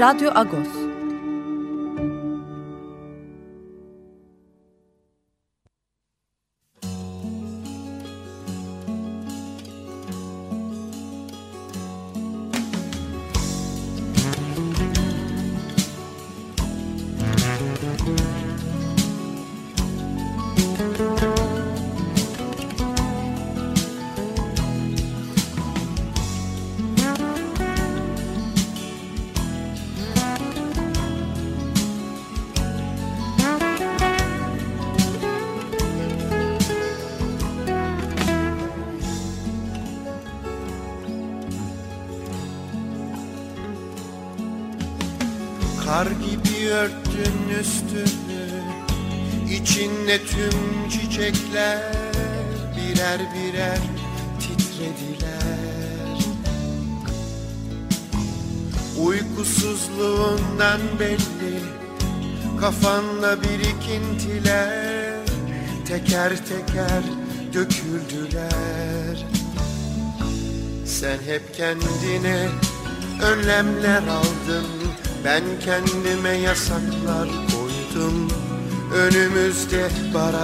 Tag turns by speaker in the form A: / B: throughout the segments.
A: Radyo Agos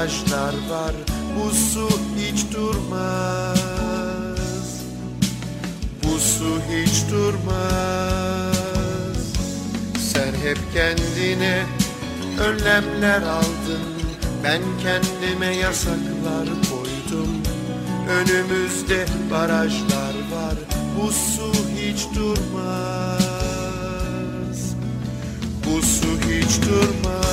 B: barajlar var Bu su hiç durmaz. Bu su hiç durmaz. Sen hep kendine önlemler aldın. Ben kendime yasaklar koydum. Önümüzde barajlar var Bu su hiç durmaz. Bu su hiç durmaz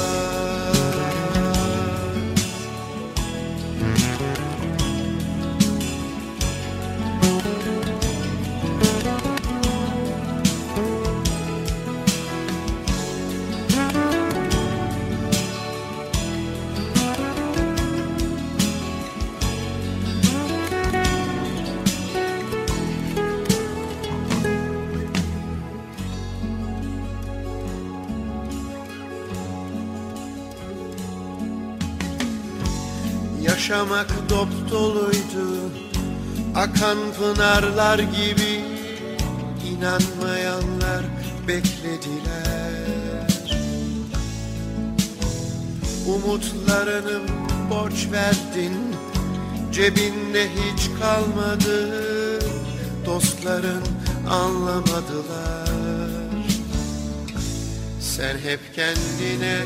B: Yaşamak dop doluydu. Akan pınarlar gibi inanmayanlar beklediler. Umutlarını borç verdin Cebinde hiç kalmadı. Dostların anlamadılar. Sen hep kendine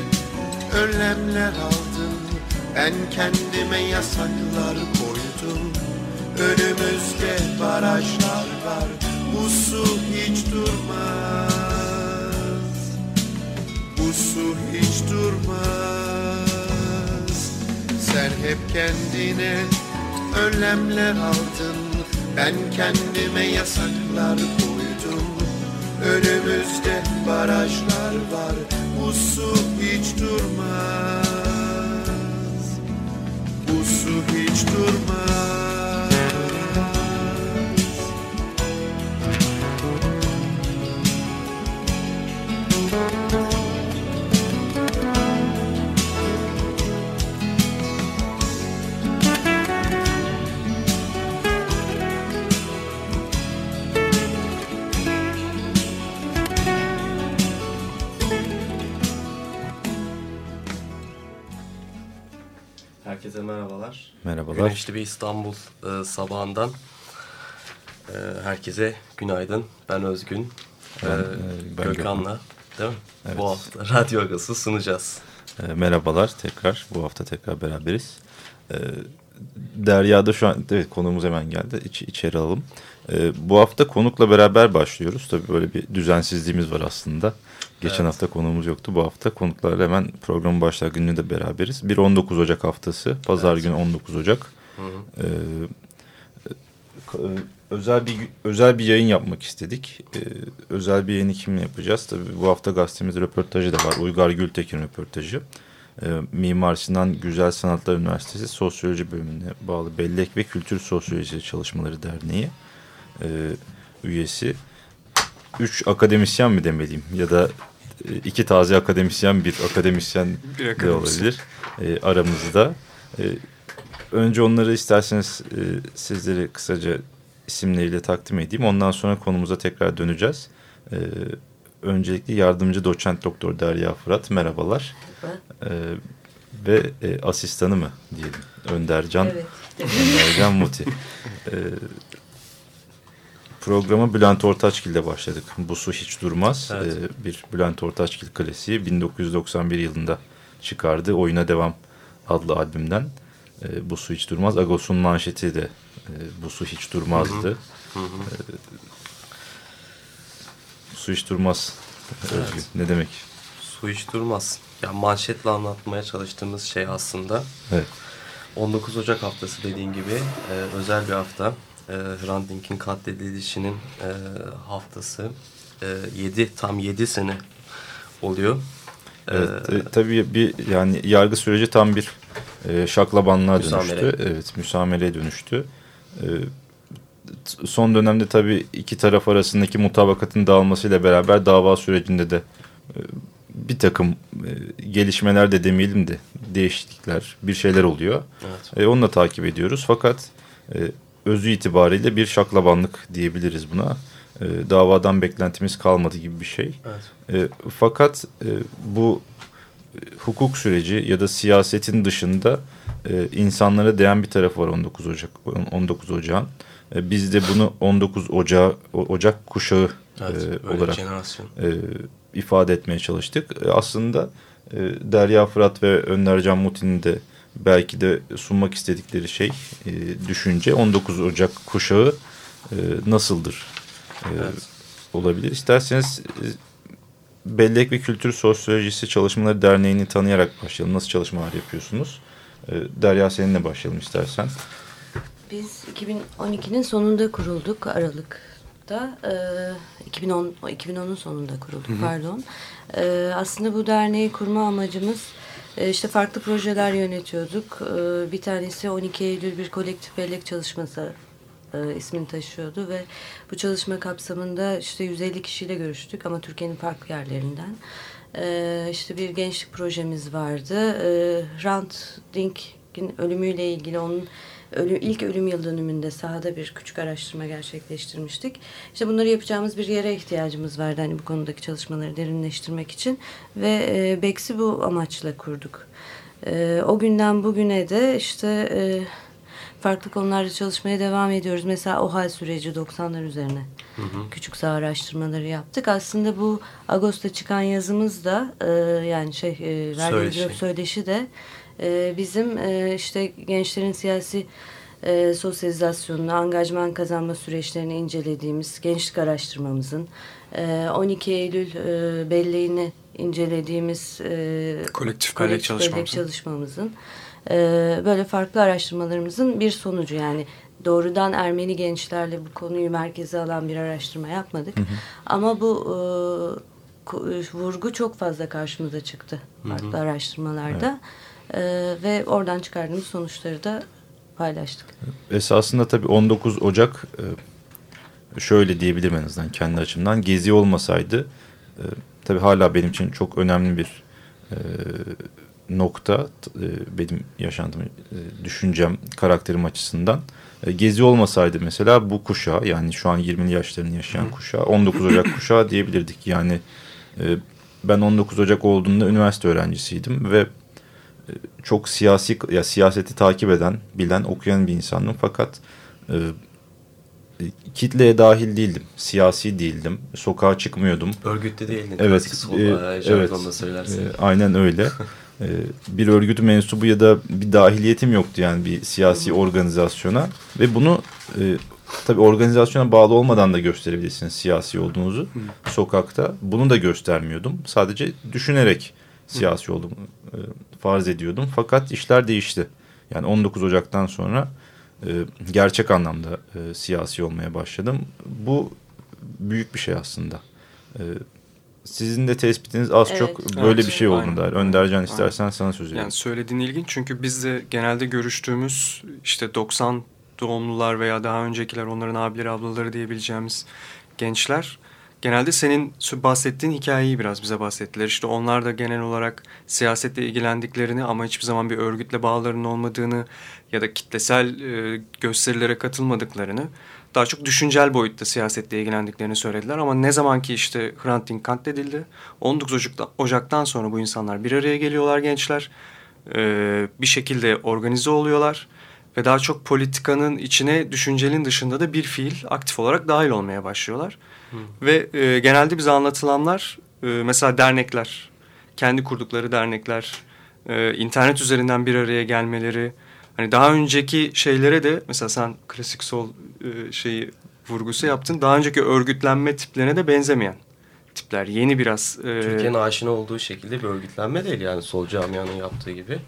B: önlemler aldın ben kendime yasaklar koydum. Önümüzde barajlar var. Bu su hiç durmaz. Bu su hiç durmaz. Sen hep kendine önlemler aldın. Ben kendime yasaklar koydum. Önümüzde barajlar var. Bu su hiç durmaz hiç
C: Güneşli bir İstanbul e, sabahından e, herkese günaydın. Ben Özgün.
D: Ben,
C: e,
D: e, ben
C: Gökhan'la değil mi?
D: Evet.
C: Bu hafta Radyo Agası sunacağız.
D: E, merhabalar tekrar. Bu hafta tekrar beraberiz. E, Derya'da şu an evet konumuz hemen geldi. İç, içeri alalım. E, bu hafta konukla beraber başlıyoruz. Tabii böyle bir düzensizliğimiz var aslında. Geçen
C: Evet.
D: hafta konuğumuz yoktu. Bu hafta konuklarla hemen programın başlar günü de beraberiz. Bir 19 Ocak haftası. Pazar
C: Evet.
D: günü 19 Ocak.
C: Hı hı.
D: E, özel bir özel bir yayın yapmak istedik. E, özel bir yayını kimle yapacağız? Tabii bu hafta gazetemizde röportajı da var. Uygar Gültekin röportajı. E, Mimar Sinan Güzel Sanatlar Üniversitesi Sosyoloji Bölümüne bağlı Bellek ve Kültür Sosyolojisi Çalışmaları Derneği e, üyesi. Üç akademisyen mi demeliyim ya da e, iki taze akademisyen bir akademisyen, bir akademisyen. de olabilir e, aramızda. E, önce onları isterseniz e, sizlere kısaca isimleriyle takdim edeyim. Ondan sonra konumuza tekrar döneceğiz. E, öncelikle yardımcı doçent doktor Derya Fırat merhabalar. E, ve e, asistanı mı diyelim Öndercan, evet. Öndercan Muti. E, programa Bülent Ortaçgil ile başladık. Bu su hiç durmaz. Evet. E, bir Bülent Ortaçgil klasiği 1991 yılında çıkardı. Oyuna Devam adlı albümden. E, bu su hiç durmaz. Agos'un manşeti de e, bu su hiç durmazdı. Hı hı. E, su hiç durmaz. Evet. Ne demek?
C: Su hiç durmaz. Ya manşetle anlatmaya çalıştığımız şey aslında. Evet. 19 Ocak haftası dediğin gibi e, özel bir hafta. E, Hrant Dink'in katledilişinin e, haftası. E, 7 tam 7 sene oluyor.
D: Evet, ee, tabii bir yani yargı süreci tam bir e, şaklabanlığa müsamere. dönüştü. Evet, müsamereye dönüştü. E, son dönemde tabii iki taraf arasındaki mutabakatın dağılmasıyla beraber dava sürecinde de e, bir takım e, gelişmeler de demeyelim de değişiklikler, bir şeyler oluyor. Evet. E, onu da takip ediyoruz. Fakat e, özü itibariyle bir şaklabanlık diyebiliriz buna. E, davadan beklentimiz kalmadı gibi bir şey. Evet. E, fakat e, bu hukuk süreci ya da siyasetin dışında e, insanlara değen bir tarafı var 19 Ocak 19 Ocağın. E, biz de bunu 19 Ocak Ocak kuşağı evet, e, olarak e, ifade etmeye çalıştık. E, aslında e, Derya Fırat ve Önder Can Mutin'in de belki de sunmak istedikleri şey, e, düşünce 19 Ocak kuşağı e, nasıldır e, evet. olabilir. İsterseniz e, Bellek ve Kültür Sosyolojisi Çalışmaları Derneği'ni tanıyarak başlayalım. Nasıl çalışmalar yapıyorsunuz? E, Derya seninle başlayalım istersen.
E: Biz 2012'nin sonunda kurulduk Aralık'ta. E, 2010 2010'un sonunda kurulduk Hı -hı. pardon. E, aslında bu derneği kurma amacımız e, işte farklı projeler yönetiyorduk. E, bir tanesi 12 Eylül bir kolektif bellek çalışması e, ismini taşıyordu ve bu çalışma kapsamında işte 150 kişiyle görüştük ama Türkiye'nin farklı yerlerinden. E, işte bir gençlik projemiz vardı. E, Rand Dink'in ölümüyle ilgili onun ölüm, ilk ölüm yıl dönümünde sahada bir küçük araştırma gerçekleştirmiştik. İşte bunları yapacağımız bir yere ihtiyacımız vardı hani bu konudaki çalışmaları derinleştirmek için ve e, BEX'i bu amaçla kurduk. E, o günden bugüne de işte e, farklı konularda çalışmaya devam ediyoruz. Mesela OHAL süreci 90'lar üzerine hı hı. küçük saha araştırmaları yaptık. Aslında bu Ağustos'ta çıkan yazımız da e, yani şey e, söyleşi. söyleşi de e, bizim e, işte gençlerin siyasi e, sosyalizasyonunu, angajman kazanma süreçlerini incelediğimiz gençlik araştırmamızın, e, 12 Eylül e, belleğini incelediğimiz e,
F: kolektif bellek çalışmamızın,
E: çalışmamızın e, böyle farklı araştırmalarımızın bir sonucu yani doğrudan Ermeni gençlerle bu konuyu merkeze alan bir araştırma yapmadık. Hı hı. Ama bu e, vurgu çok fazla karşımıza çıktı farklı hı hı. araştırmalarda. Evet. E, ve oradan çıkardığımız sonuçları da paylaştık.
D: Esasında tabii 19 Ocak e, şöyle diyebilirim en azından kendi açımdan. Gezi olmasaydı e, tabii hala benim için çok önemli bir e, nokta benim yaşantım, düşüncem, karakterim açısından. Gezi olmasaydı mesela bu kuşağı yani şu an 20'li yaşlarını yaşayan Hı. kuşağı 19 Ocak kuşağı diyebilirdik. Yani ben 19 Ocak olduğunda üniversite öğrencisiydim ve çok siyasi ya siyaseti takip eden, bilen, okuyan bir insandım fakat e, kitleye dahil değildim. Siyasi değildim. Sokağa çıkmıyordum.
C: Örgütte değildin.
D: Evet. E, evet. E, aynen öyle. e, bir örgütü mensubu ya da bir dahiliyetim yoktu yani bir siyasi organizasyona ve bunu e, tabii organizasyona bağlı olmadan da gösterebilirsiniz siyasi olduğunuzu sokakta. Bunu da göstermiyordum. Sadece düşünerek siyasi olduğumu e, farz ediyordum. Fakat işler değişti. Yani 19 Ocak'tan sonra e, gerçek anlamda e, siyasi olmaya başladım. Bu büyük bir şey aslında. E, sizin de tespitiniz az
E: Evet.
D: çok böyle
F: Evet,
D: bir şey olduğunu
F: aynen.
D: dair. Öndercan istersen sana söz vereyim.
F: Yani söylediğin ilginç çünkü biz de genelde görüştüğümüz işte 90 doğumlular veya daha öncekiler onların abileri ablaları diyebileceğimiz gençler genelde senin bahsettiğin hikayeyi biraz bize bahsettiler. İşte onlar da genel olarak siyasetle ilgilendiklerini ama hiçbir zaman bir örgütle bağlarının olmadığını ya da kitlesel e, gösterilere katılmadıklarını daha çok düşüncel boyutta siyasetle ilgilendiklerini söylediler. Ama ne zaman ki işte Hrant Dink katledildi 19 Ocak'ta, Ocak'tan sonra bu insanlar bir araya geliyorlar gençler. Ee, bir şekilde organize oluyorlar ve daha çok politikanın içine düşüncenin dışında da bir fiil aktif olarak dahil olmaya başlıyorlar. Ve e, genelde bize anlatılanlar e, mesela dernekler, kendi kurdukları dernekler, e, internet üzerinden bir araya gelmeleri, hani daha önceki şeylere de mesela sen klasik sol e, şeyi vurgusu yaptın. Daha önceki örgütlenme tiplerine de benzemeyen tipler. Yeni biraz e,
C: Türkiye'nin aşina olduğu şekilde bir örgütlenme değil yani sol camianın yaptığı gibi.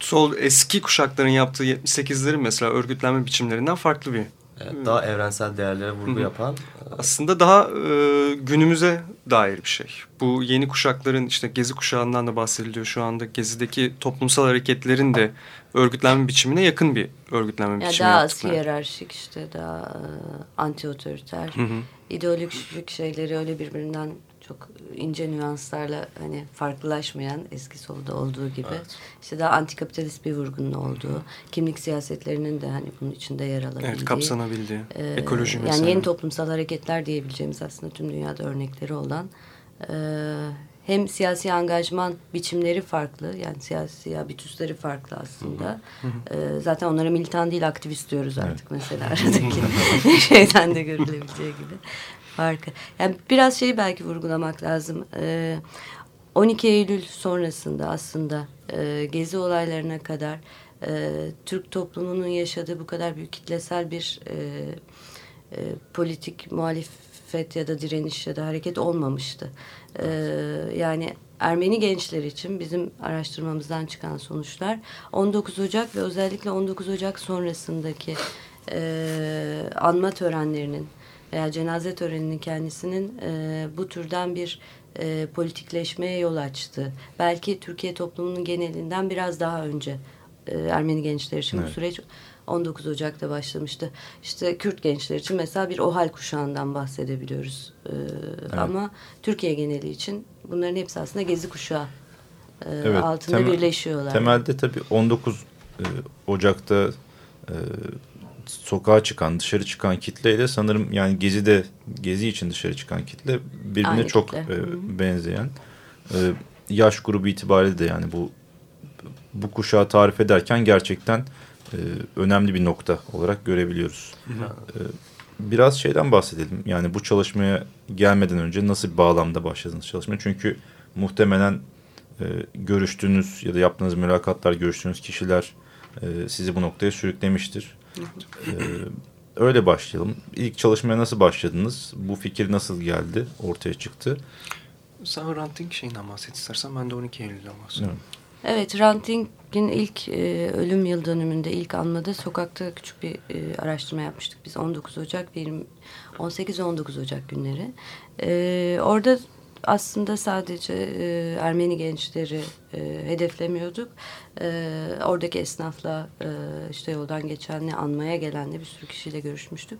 F: sol eski kuşakların yaptığı 78'lerin mesela örgütlenme biçimlerinden farklı bir.
C: Evet, daha evrensel değerlere vurgu
F: hı.
C: yapan
F: Aslında daha e, günümüze dair bir şey. Bu yeni kuşakların işte Gezi kuşağından da bahsediliyor şu anda. Gezi'deki toplumsal hareketlerin de örgütlenme biçimine yakın bir örgütlenme
E: Ya
F: biçimi
E: daha az hiyerarşik işte daha e, anti otoriter.
F: Hı hı.
E: ideolojik şeyleri öyle birbirinden çok ince nüanslarla hani farklılaşmayan eski solda olduğu gibi
C: Evet.
E: işte daha antikapitalist bir vurgunun olduğu kimlik siyasetlerinin de hani bunun içinde yer alabildiği.
F: Evet kapsanabildiği.
E: Ee,
F: Ekoloji mesela.
E: Yani yeni toplumsal hareketler diyebileceğimiz aslında tüm dünyada örnekleri olan e, hem siyasi angajman biçimleri farklı yani siyasi habitüsleri farklı aslında. E, zaten onlara militan değil aktivist diyoruz artık mesela aradaki şeyden de görülebileceği gibi farkı. Yani biraz şeyi belki vurgulamak lazım. E, 12 Eylül sonrasında aslında e, gezi olaylarına kadar e, Türk toplumunun yaşadığı bu kadar büyük kitlesel bir e, e, politik muhalefet ya da direniş ya da hareket olmamıştı. E, yani Ermeni gençler için bizim araştırmamızdan çıkan sonuçlar 19 Ocak ve özellikle 19 Ocak sonrasındaki e, anma törenlerinin veya cenaze töreninin kendisinin e, bu türden bir e, politikleşmeye yol açtı. Belki Türkiye toplumunun genelinden biraz daha önce e, Ermeni gençler için bu
D: Evet.
E: süreç 19 Ocak'ta başlamıştı. İşte Kürt gençler için mesela bir OHAL kuşağından bahsedebiliyoruz. E, Ama Türkiye geneli için bunların hepsi aslında Gezi kuşağı e,
D: Evet,
E: altında
D: temel-
E: birleşiyorlar.
D: Temelde tabii 19 e, Ocak'ta e, sokağa çıkan, dışarı çıkan kitleyle sanırım yani Gezi'de Gezi için dışarı çıkan kitle birbirine
E: Aynı
D: çok
E: kitle.
D: e, benzeyen. E, yaş grubu itibariyle de yani bu bu kuşağı tarif ederken gerçekten e, önemli bir nokta olarak görebiliyoruz. E, biraz şeyden bahsedelim. Yani bu çalışmaya gelmeden önce nasıl bir bağlamda başladınız çalışmaya? Çünkü muhtemelen e, görüştüğünüz ya da yaptığınız mülakatlar, görüştüğünüz kişiler e, sizi bu noktaya sürüklemiştir. E, öyle başlayalım. İlk çalışmaya nasıl başladınız? Bu fikir nasıl geldi, ortaya çıktı?
F: Sen Hrant Dink şeyinden bahset istersen ben de 12 Eylül'den bahsedeyim.
D: Evet.
E: Evet, Hrant Dink'in ilk e, ölüm yıl dönümünde, ilk anmada sokakta küçük bir e, araştırma yapmıştık. Biz 19 Ocak, 18 ve 19 Ocak günleri. E, orada aslında sadece e, Ermeni gençleri e, hedeflemiyorduk. E, oradaki esnafla, e, işte yoldan geçenle, anmaya gelenle bir sürü kişiyle görüşmüştük.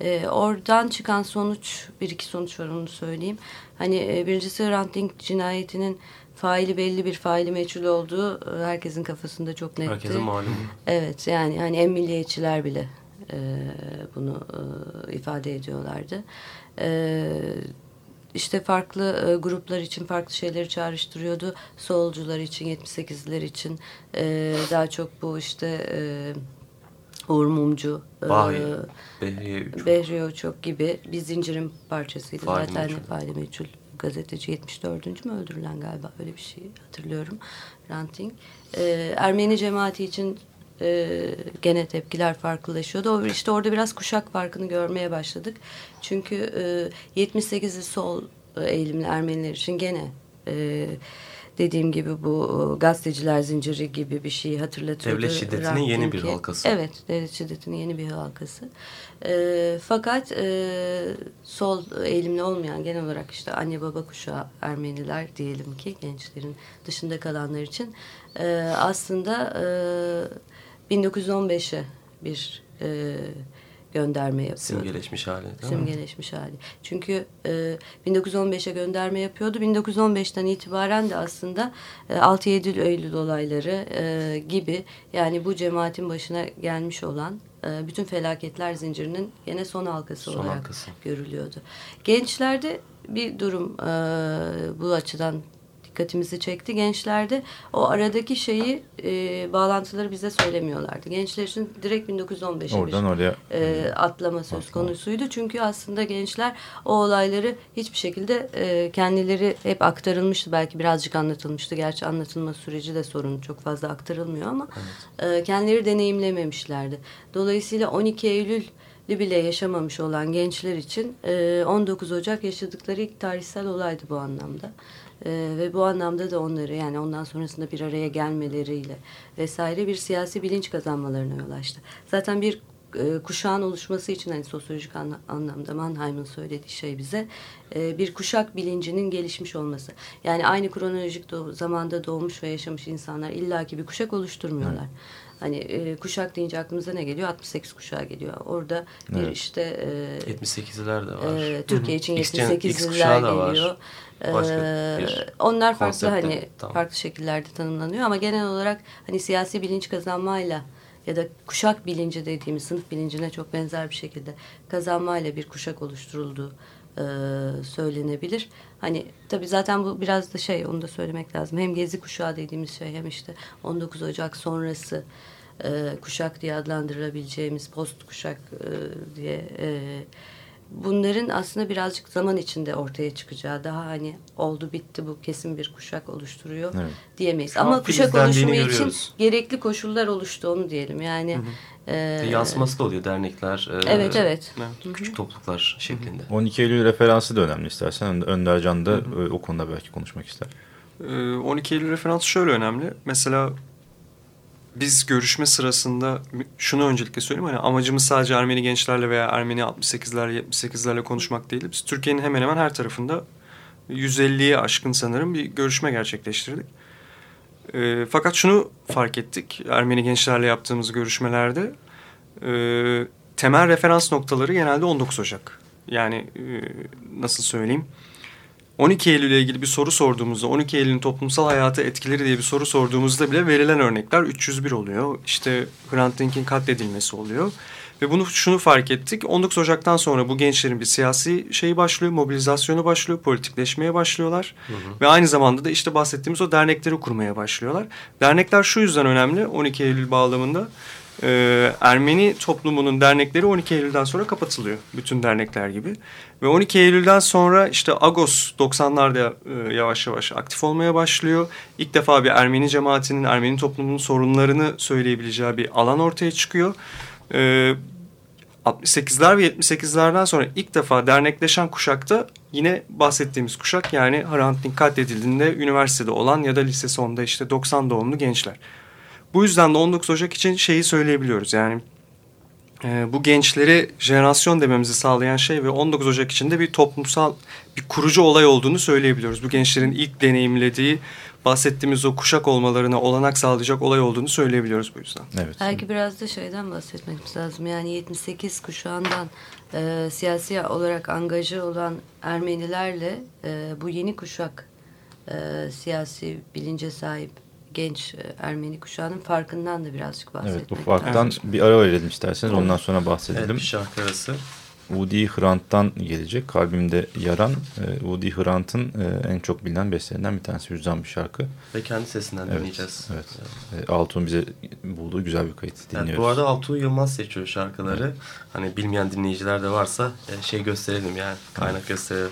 E: E, oradan çıkan sonuç, bir iki sonuç var onu söyleyeyim. Hani e, birincisi Hrant Dink cinayetinin faili belli bir faili meçhul olduğu e, herkesin kafasında çok netti.
C: herkesin malum.
E: Evet yani hani en milliyetçiler bile e, bunu e, ifade ediyorlardı. E, işte farklı e, gruplar için farklı şeyleri çağrıştırıyordu. Solcular için, 78'ler için e, daha çok bu işte e, Uğur Mumcu, e,
C: Bahriye, Behriye Üçü.
E: Behriye çok gibi bir zincirin parçasıydı.
C: Faili
E: Zaten
C: meçhul.
E: faili meçhul gazeteci 74. mü öldürülen galiba öyle bir şey hatırlıyorum. Ranting. Ee, Ermeni cemaati için e, gene tepkiler farklılaşıyordu. O işte orada biraz kuşak farkını görmeye başladık. Çünkü e, 78'li sol e, eğilimli Ermeniler için gene e, dediğim gibi bu gazeteciler zinciri gibi bir şeyi hatırlatıyordu.
C: Devlet şiddetinin yeni bir halkası.
E: Evet, devlet şiddetinin yeni bir halkası. E, fakat e, sol eğilimli olmayan genel olarak işte anne baba kuşağı Ermeniler diyelim ki gençlerin dışında kalanlar için e, aslında e, 1915'e bir e, gönderme yapıyordu.
C: Simgeleşmiş hali
E: Simgeleşmiş mi? hali. Çünkü e, 1915'e gönderme yapıyordu. 1915'ten itibaren de aslında e, 6-7 Eylül olayları e, gibi yani bu cemaatin başına gelmiş olan e, bütün felaketler zincirinin yine son halkası son olarak halkası. görülüyordu. Gençlerde bir durum e, bu açıdan dikkatimizi çekti. Gençlerde o aradaki şeyi e, bağlantıları bize söylemiyorlardı. Gençler için direkt 1915'e
D: Oradan bir oraya,
E: e, atlama söz konusuydu. Çünkü aslında gençler o olayları hiçbir şekilde e, kendileri hep aktarılmıştı. Belki birazcık anlatılmıştı. Gerçi anlatılma süreci de sorun çok fazla aktarılmıyor ama evet. e, kendileri deneyimlememişlerdi. Dolayısıyla 12 Eylül bile yaşamamış olan gençler için 19 Ocak yaşadıkları ilk tarihsel olaydı bu anlamda. E, ve bu anlamda da onları yani ondan sonrasında bir araya gelmeleriyle vesaire bir siyasi bilinç kazanmalarına yol açtı. Zaten bir e, kuşağın oluşması için hani sosyolojik anla, anlamda Mannheim'ın söylediği şey bize e, bir kuşak bilincinin gelişmiş olması. Yani aynı kronolojik doğ, zamanda doğmuş ve yaşamış insanlar illaki bir kuşak oluşturmuyorlar. Evet. Hani e, kuşak deyince aklımıza ne geliyor? 68 kuşağı geliyor. Orada evet. bir işte
C: e, 78'ler de var.
E: E, Türkiye için 78'ler geliyor. Başka ee, onlar farklı hani tamam. farklı şekillerde tanımlanıyor ama genel olarak hani siyasi bilinç kazanmayla ya da kuşak bilinci dediğimiz sınıf bilincine çok benzer bir şekilde kazanmayla bir kuşak oluşturulduğu e, söylenebilir. Hani tabi zaten bu biraz da şey onu da söylemek lazım. Hem gezi kuşağı dediğimiz şey hem işte 19 Ocak sonrası e, kuşak diye adlandırabileceğimiz post kuşak e, diye e, bunların aslında birazcık zaman içinde ortaya çıkacağı daha hani oldu bitti bu kesin bir kuşak oluşturuyor evet. diyemeyiz. Şu Ama kuşak oluşumu için gerekli koşullar oluştu onu diyelim. Yani hı
C: hı. E, yansıması da oluyor dernekler.
E: E, evet evet.
C: Küçük topluluklar şeklinde.
D: 12 Eylül referansı da önemli istersen. Önder Can da hı hı. E, o konuda belki konuşmak ister.
F: 12 Eylül referansı şöyle önemli. Mesela biz görüşme sırasında şunu öncelikle söyleyeyim hani amacımız sadece Ermeni gençlerle veya Ermeni 68'lerle 78'lerle konuşmak değil. Biz Türkiye'nin hemen hemen her tarafında 150'ye aşkın sanırım bir görüşme gerçekleştirdik. E, fakat şunu fark ettik Ermeni gençlerle yaptığımız görüşmelerde e, temel referans noktaları genelde 19 Ocak. Yani e, nasıl söyleyeyim? 12 Eylül ile ilgili bir soru sorduğumuzda 12 Eylül'ün toplumsal hayata etkileri diye bir soru sorduğumuzda bile verilen örnekler 301 oluyor. İşte Hrant Dink'in katledilmesi oluyor. Ve bunu şunu fark ettik. 19 Ocak'tan sonra bu gençlerin bir siyasi şeyi başlıyor, mobilizasyonu başlıyor, politikleşmeye başlıyorlar. Hı hı. Ve aynı zamanda da işte bahsettiğimiz o dernekleri kurmaya başlıyorlar. Dernekler şu yüzden önemli 12 Eylül bağlamında e, Ermeni toplumunun dernekleri 12 Eylül'den sonra kapatılıyor. Bütün dernekler gibi. Ve 12 Eylül'den sonra işte Agos 90'larda e, yavaş yavaş aktif olmaya başlıyor. İlk defa bir Ermeni cemaatinin, Ermeni toplumunun sorunlarını söyleyebileceği bir alan ortaya çıkıyor. E, 68'ler ve 78'lerden sonra ilk defa dernekleşen kuşakta yine bahsettiğimiz kuşak yani Hrant Dink katledildiğinde üniversitede olan ya da lise sonunda işte 90 doğumlu gençler. Bu yüzden de 19 Ocak için şeyi söyleyebiliyoruz. Yani e, bu gençleri jenerasyon dememizi sağlayan şey ve 19 Ocak içinde bir toplumsal bir kurucu olay olduğunu söyleyebiliyoruz. Bu gençlerin ilk deneyimlediği bahsettiğimiz o kuşak olmalarına olanak sağlayacak olay olduğunu söyleyebiliyoruz bu yüzden.
E: Evet. Belki biraz da şeyden bahsetmemiz lazım. Yani 78 kuşağından e, siyasi olarak angajı olan Ermenilerle e, bu yeni kuşak e, siyasi bilince sahip genç e, Ermeni kuşağının farkından da birazcık bahsetmek
D: Evet bu farktan evet. bir ara verelim isterseniz ondan sonra bahsedelim. Evet
C: bir şarkı arası.
D: Woody Hrant'tan gelecek. Kalbimde Yaran. E, Woody Hrant'ın e, en çok bilinen bestelerinden bir tanesi. Yüzden bir şarkı.
C: Ve kendi sesinden
D: evet,
C: dinleyeceğiz.
D: Evet. evet. Altun bize bulduğu güzel bir kayıt dinliyoruz. Evet,
C: bu arada Altun Yılmaz seçiyor şarkıları. Evet. Hani bilmeyen dinleyiciler de varsa şey gösterelim yani. Kaynak evet. gösterelim.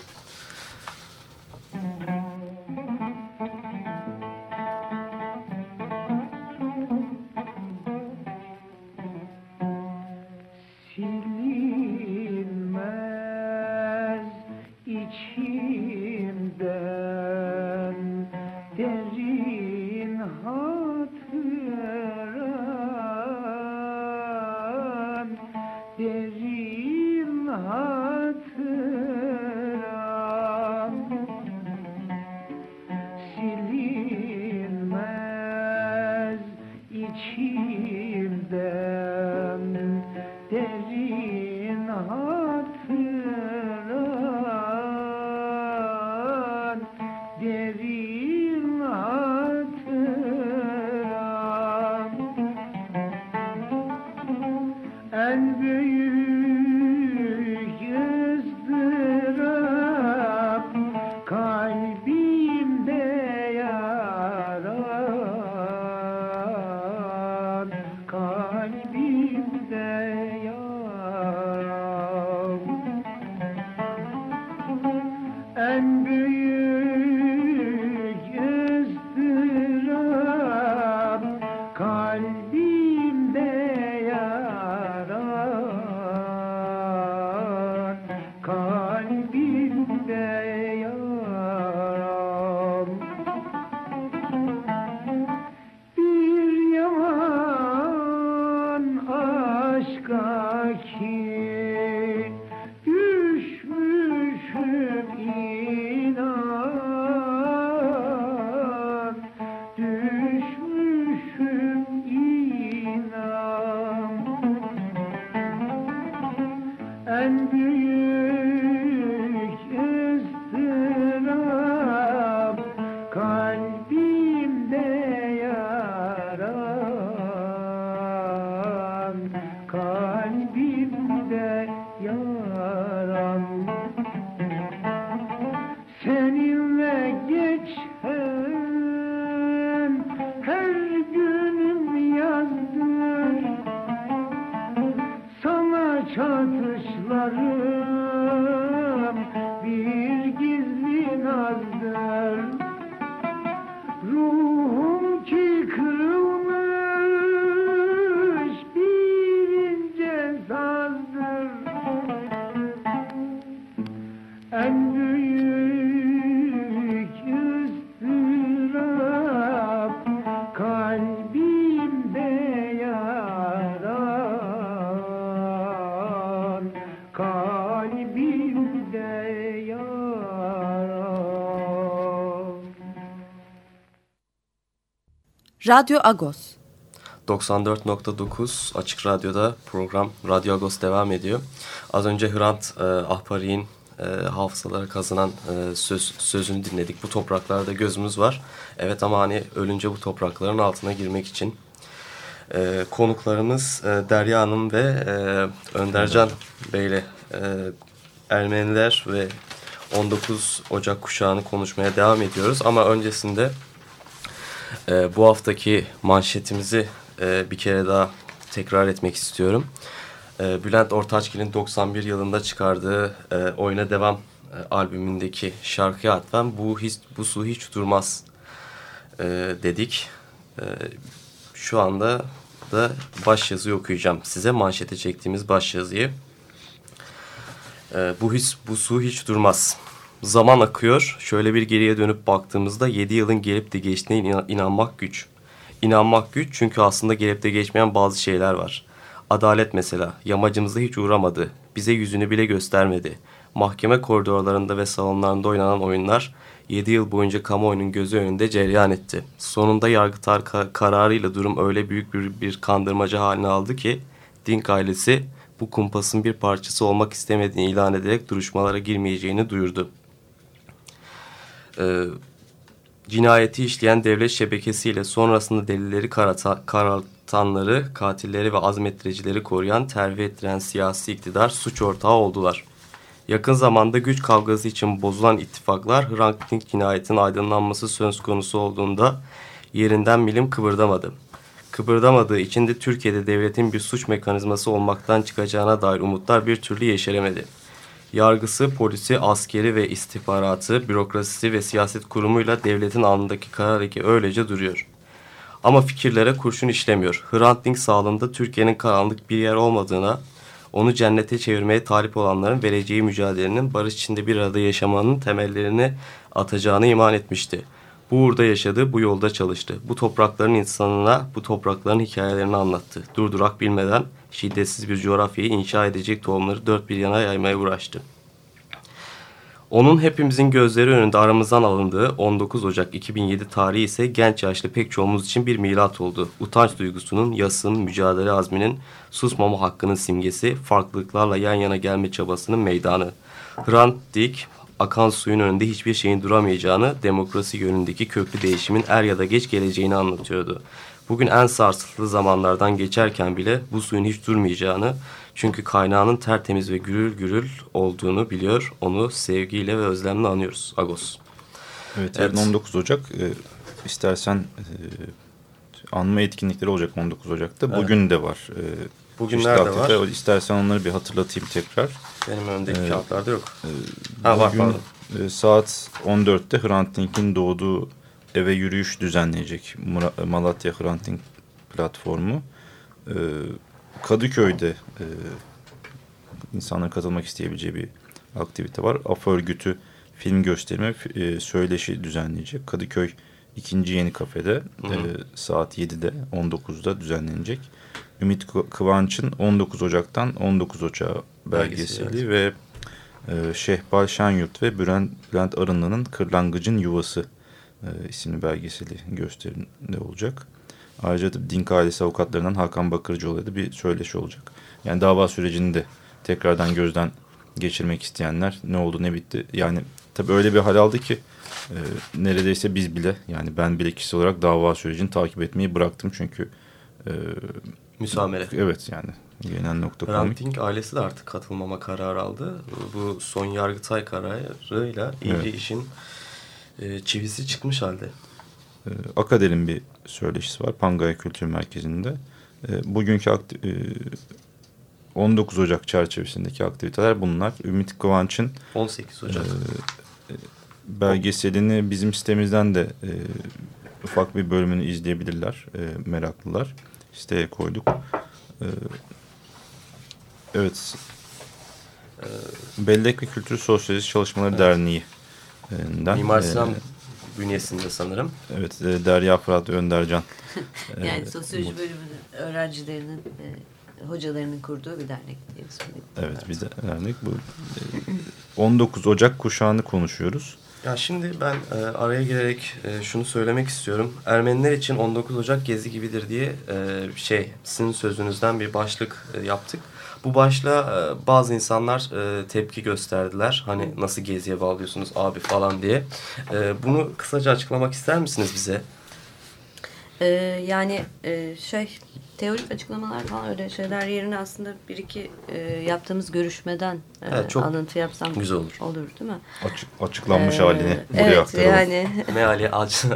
A: Radyo Agos.
C: 94.9 Açık Radyo'da program Radyo Agos devam ediyor. Az önce Hrant e, Ahpari'nin e, hafızalara kazınan e, söz, sözünü dinledik. Bu topraklarda gözümüz var. Evet ama hani ölünce bu toprakların altına girmek için e, konuklarımız e, Derya Hanım ve e, Öndercan Bey'le e, Ermeniler ve 19 Ocak kuşağını konuşmaya devam ediyoruz. Ama öncesinde e, bu haftaki manşetimizi e, bir kere daha tekrar etmek istiyorum. E, Bülent Ortaçgil'in 91 yılında çıkardığı e, Oyuna Devam e, albümündeki şarkıya atfen bu, his, bu su hiç durmaz e, dedik. E, şu anda da başyazıyı okuyacağım size manşete çektiğimiz başyazıyı. E, bu his bu su hiç durmaz. Zaman akıyor. Şöyle bir geriye dönüp baktığımızda 7 yılın gelip de geçtiğine inanmak güç. İnanmak güç çünkü aslında gelip de geçmeyen bazı şeyler var. Adalet mesela yamacımıza hiç uğramadı. Bize yüzünü bile göstermedi. Mahkeme koridorlarında ve salonlarında oynanan oyunlar 7 yıl boyunca kamuoyunun gözü önünde cereyan etti. Sonunda yargıtar kararıyla durum öyle büyük bir, bir kandırmaca haline aldı ki Dink ailesi bu kumpasın bir parçası olmak istemediğini ilan ederek duruşmalara girmeyeceğini duyurdu e, cinayeti işleyen devlet şebekesiyle sonrasında delilleri karata, karartanları, katilleri ve azmettiricileri koruyan, tervi ettiren siyasi iktidar suç ortağı oldular. Yakın zamanda güç kavgası için bozulan ittifaklar Hrant Dink cinayetinin aydınlanması söz konusu olduğunda yerinden milim kıvırdamadı. Kıpırdamadığı için de Türkiye'de devletin bir suç mekanizması olmaktan çıkacağına dair umutlar bir türlü yeşeremedi yargısı, polisi, askeri ve istihbaratı, bürokrasisi ve siyaset kurumuyla devletin alnındaki karar eki öylece duruyor. Ama fikirlere kurşun işlemiyor. Hrant Dink sağlığında Türkiye'nin karanlık bir yer olmadığına, onu cennete çevirmeye talip olanların vereceği mücadelenin barış içinde bir arada yaşamanın temellerini atacağını iman etmişti. Bu uğurda yaşadı, bu yolda çalıştı. Bu toprakların insanına, bu toprakların hikayelerini anlattı. Durdurak bilmeden şiddetsiz bir coğrafyayı inşa edecek tohumları dört bir yana yaymaya uğraştı. Onun hepimizin gözleri önünde aramızdan alındığı 19 Ocak 2007 tarihi ise genç yaşlı pek çoğumuz için bir milat oldu. Utanç duygusunun, yasın, mücadele azminin, susmama hakkının simgesi, farklılıklarla yan yana gelme çabasının meydanı. Hrant Dink, akan suyun önünde hiçbir şeyin duramayacağını, demokrasi yönündeki köklü değişimin er ya da geç geleceğini anlatıyordu. Bugün en sarsıntılı zamanlardan geçerken bile bu suyun hiç durmayacağını, çünkü kaynağının tertemiz ve gürül gürül olduğunu biliyor, onu sevgiyle ve özlemle anıyoruz. Agos.
D: Evet, evet. 19 Ocak. E, istersen e, anma etkinlikleri olacak 19 Ocak'ta. Evet. Bugün de var. E,
C: Bugün nerede var?
D: İstersen onları bir hatırlatayım tekrar.
C: Benim önümdeki ee, kağıtlarda yok. E,
D: ha, bugün var, e, saat 14'te Hrant Dink'in doğduğu eve yürüyüş düzenleyecek Malatya Hrant Dink platformu. E, Kadıköy'de e, insanların katılmak isteyebileceği bir aktivite var. AF örgütü film gösterimi e, söyleşi düzenleyecek. Kadıköy ikinci yeni kafede E, saat 7'de 19'da düzenlenecek. Ümit Kıvanç'ın 19 Ocak'tan 19 Ocak belgeseli evet. ve e, Şehbal Şenyurt ve Bülent, Bülent Arınlı'nın Kırlangıcın Yuvası e, isimli belgeseli gösterimde olacak. Ayrıca da Dink ailesi avukatlarından Hakan Bakırcıoğlu'ya da bir söyleşi olacak. Yani dava sürecini de tekrardan gözden geçirmek isteyenler ne oldu ne bitti. Yani tabii öyle bir hal aldı ki e, neredeyse biz bile yani ben bile kişisel olarak dava sürecini takip etmeyi bıraktım. Çünkü e,
C: Müsamere.
D: Evet yani genel nokta
C: komik. Ailesi de artık katılmama kararı aldı. Bu son yargıtay kararıyla iyice evet. işin e, çivisi çıkmış halde.
D: E, Akadel'in bir söyleşisi var Pangaya Kültür Merkezi'nde. E, bugünkü akti e, 19 Ocak çerçevesindeki aktiviteler bunlar. Ümit Kıvanç'ın
C: 18 Ocak e,
D: belgeselini bizim sitemizden de e, ufak bir bölümünü izleyebilirler e, meraklılar. Siteye koyduk. E, evet. E, Bellek ve Kültür Sosyolojisi Çalışmaları evet. Derneği'nden.
C: Mimar Sinan e, bünyesinde sanırım.
D: Evet, e, Derya Fırat Öndercan.
E: yani e, sosyoloji bölümünün öğrencilerinin, e, hocalarının kurduğu bir dernek diye söyleyeyim.
D: Evet, bir de dernek. Bu, 19 e, Ocak kuşağını konuşuyoruz.
C: Ya şimdi ben e, araya girerek e, şunu söylemek istiyorum. Ermeniler için 19 Ocak gezi gibidir diye e, şey sizin sözünüzden bir başlık e, yaptık. Bu başla e, bazı insanlar e, tepki gösterdiler. Hani nasıl geziye bağlıyorsunuz abi falan diye. E, bunu kısaca açıklamak ister misiniz bize?
E: Ee, yani e, şey teorik açıklamalar falan öyle şeyler yerine aslında bir iki e, yaptığımız görüşmeden e, evet, çok alıntı yapsam güzel olur. Olur değil mi?
D: Açık, açıklanmış ee, halini
E: buraya evet, aktaralım. Yani,
C: Meali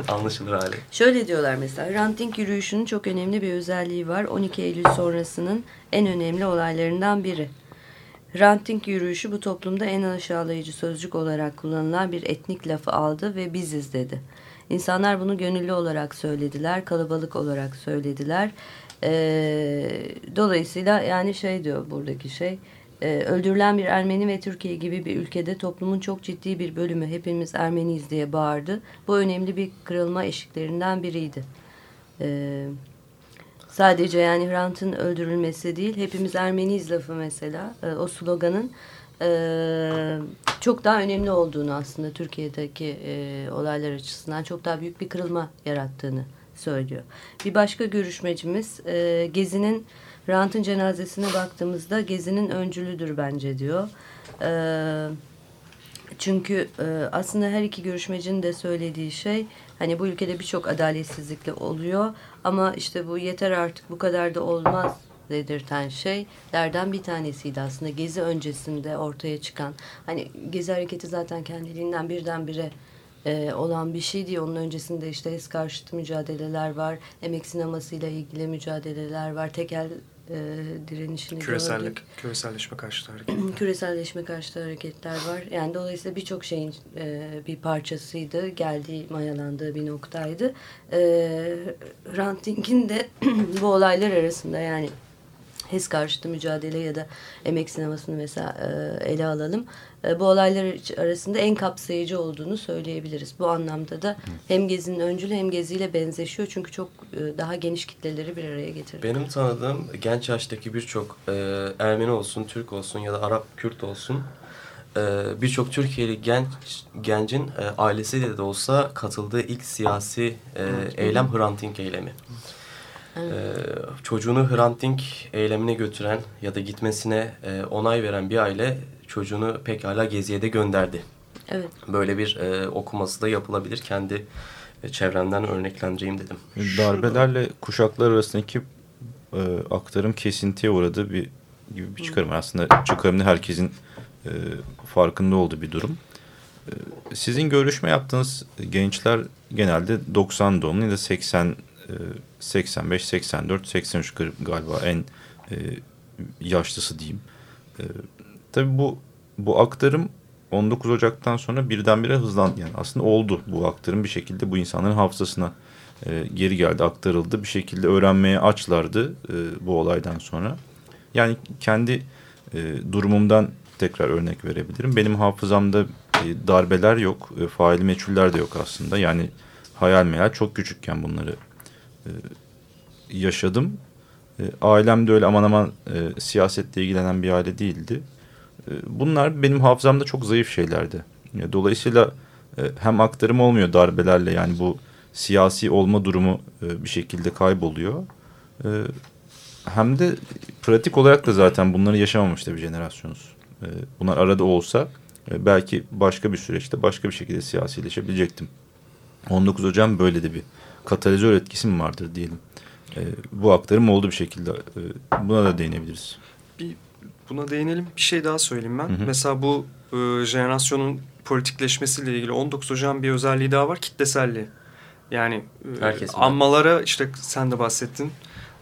C: anlaşılır hali.
E: Şöyle diyorlar mesela ranting yürüyüşünün çok önemli bir özelliği var. 12 Eylül sonrasının en önemli olaylarından biri. Ranting yürüyüşü bu toplumda en aşağılayıcı sözcük olarak kullanılan bir etnik lafı aldı ve biziz dedi. İnsanlar bunu gönüllü olarak söylediler, kalabalık olarak söylediler. E, dolayısıyla yani şey diyor buradaki şey, e, öldürülen bir Ermeni ve Türkiye gibi bir ülkede toplumun çok ciddi bir bölümü hepimiz Ermeniyiz diye bağırdı. Bu önemli bir kırılma eşiklerinden biriydi. E, sadece yani Hrant'ın öldürülmesi değil, hepimiz Ermeniyiz lafı mesela, e, o sloganın e, çok daha önemli olduğunu aslında Türkiye'deki e, olaylar açısından çok daha büyük bir kırılma yarattığını söylüyor. Bir başka görüşmecimiz e, Gezi'nin Rant'ın cenazesine baktığımızda Gezi'nin öncülüdür bence diyor. E, çünkü e, aslında her iki görüşmecinin de söylediği şey hani bu ülkede birçok adaletsizlikle oluyor ama işte bu yeter artık bu kadar da olmaz dedirten şeylerden bir tanesiydi aslında Gezi öncesinde ortaya çıkan. Hani Gezi hareketi zaten kendiliğinden birdenbire e, olan bir şey değil. Onun öncesinde işte HES karşıtı mücadeleler var. Emek sinemasıyla ilgili mücadeleler var. Tekel e, direnişini
F: Küresellik, gördük. Küreselleşme karşıtı
E: hareketler. Küreselleşme karşıtı hareketler var. Yani dolayısıyla birçok şeyin e, bir parçasıydı. Geldiği, mayalandığı bir noktaydı. E, Ranting'in de bu olaylar arasında yani HES karşıtı mücadele ya da emek sinemasını mesela e, ele alalım. E, bu olaylar arasında en kapsayıcı olduğunu söyleyebiliriz. Bu anlamda da hem Gezi'nin öncülü hem Gezi'yle benzeşiyor. Çünkü çok e, daha geniş kitleleri bir araya getirdi.
C: Benim tanıdığım genç yaştaki birçok e, Ermeni olsun, Türk olsun ya da Arap, Kürt olsun e, birçok Türkiye'li genç gencin e, ailesiyle de olsa katıldığı ilk siyasi e, eylem Hrant Dink eylemi. Evet. E, çocuğunu Hrant Dink eylemine götüren ya da gitmesine e, onay veren bir aile çocuğunu pekala Gezi'ye de gönderdi.
E: Evet.
C: Böyle bir e, okuması da yapılabilir. Kendi e, çevremden örnekleneceğim dedim.
D: Darbelerle kuşaklar arasındaki e, aktarım kesintiye uğradı bir gibi bir çıkarım. Aslında çıkarımda herkesin e, farkında olduğu bir durum. E, sizin görüşme yaptığınız gençler genelde 90 doğumlu ya da 80, e, 85, 84, 83 galiba en e, yaşlısı diyeyim. E, tabii bu bu aktarım 19 Ocak'tan sonra birdenbire hızlandı. Yani aslında oldu bu aktarım bir şekilde bu insanların hafızasına e, geri geldi, aktarıldı. Bir şekilde öğrenmeye açlardı e, bu olaydan sonra. Yani kendi e, durumumdan tekrar örnek verebilirim. Benim hafızamda e, darbeler yok, e, faili meçhuller de yok aslında. Yani hayal meyal çok küçükken bunları e, yaşadım. E, ailem de öyle aman aman e, siyasetle ilgilenen bir aile değildi. E, bunlar benim hafızamda çok zayıf şeylerdi. Dolayısıyla e, hem aktarım olmuyor darbelerle yani bu siyasi olma durumu e, bir şekilde kayboluyor. Hem de pratik olarak da zaten bunları yaşamamış bir jenerasyonuz. Bunlar arada olsa belki başka bir süreçte başka bir şekilde siyasileşebilecektim. 19 Ocağın böyle de bir katalizör etkisi mi vardır diyelim. Bu aktarım oldu bir şekilde. Buna da değinebiliriz.
F: Bir buna değinelim. Bir şey daha söyleyeyim ben. Hı hı. Mesela bu e, jenerasyonun politikleşmesiyle ilgili 19 Ocağın bir özelliği daha var. Kitleselliği. Yani e, anmalara işte sen de bahsettin.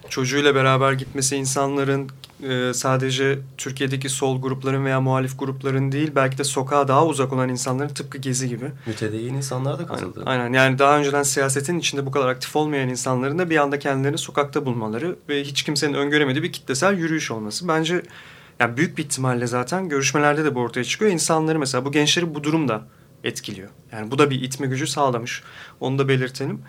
F: Çocuğuyla beraber gitmesi insanların e, sadece Türkiye'deki sol grupların veya muhalif grupların değil belki de sokağa daha uzak olan insanların tıpkı Gezi gibi.
C: Mütedeyyin insanlar da katıldı.
F: Aynen yani daha önceden siyasetin içinde bu kadar aktif olmayan insanların da bir anda kendilerini sokakta bulmaları ve hiç kimsenin öngöremediği bir kitlesel yürüyüş olması. Bence yani büyük bir ihtimalle zaten görüşmelerde de bu ortaya çıkıyor. İnsanları mesela bu gençleri bu durumda etkiliyor. Yani bu da bir itme gücü sağlamış. Onu da belirtelim.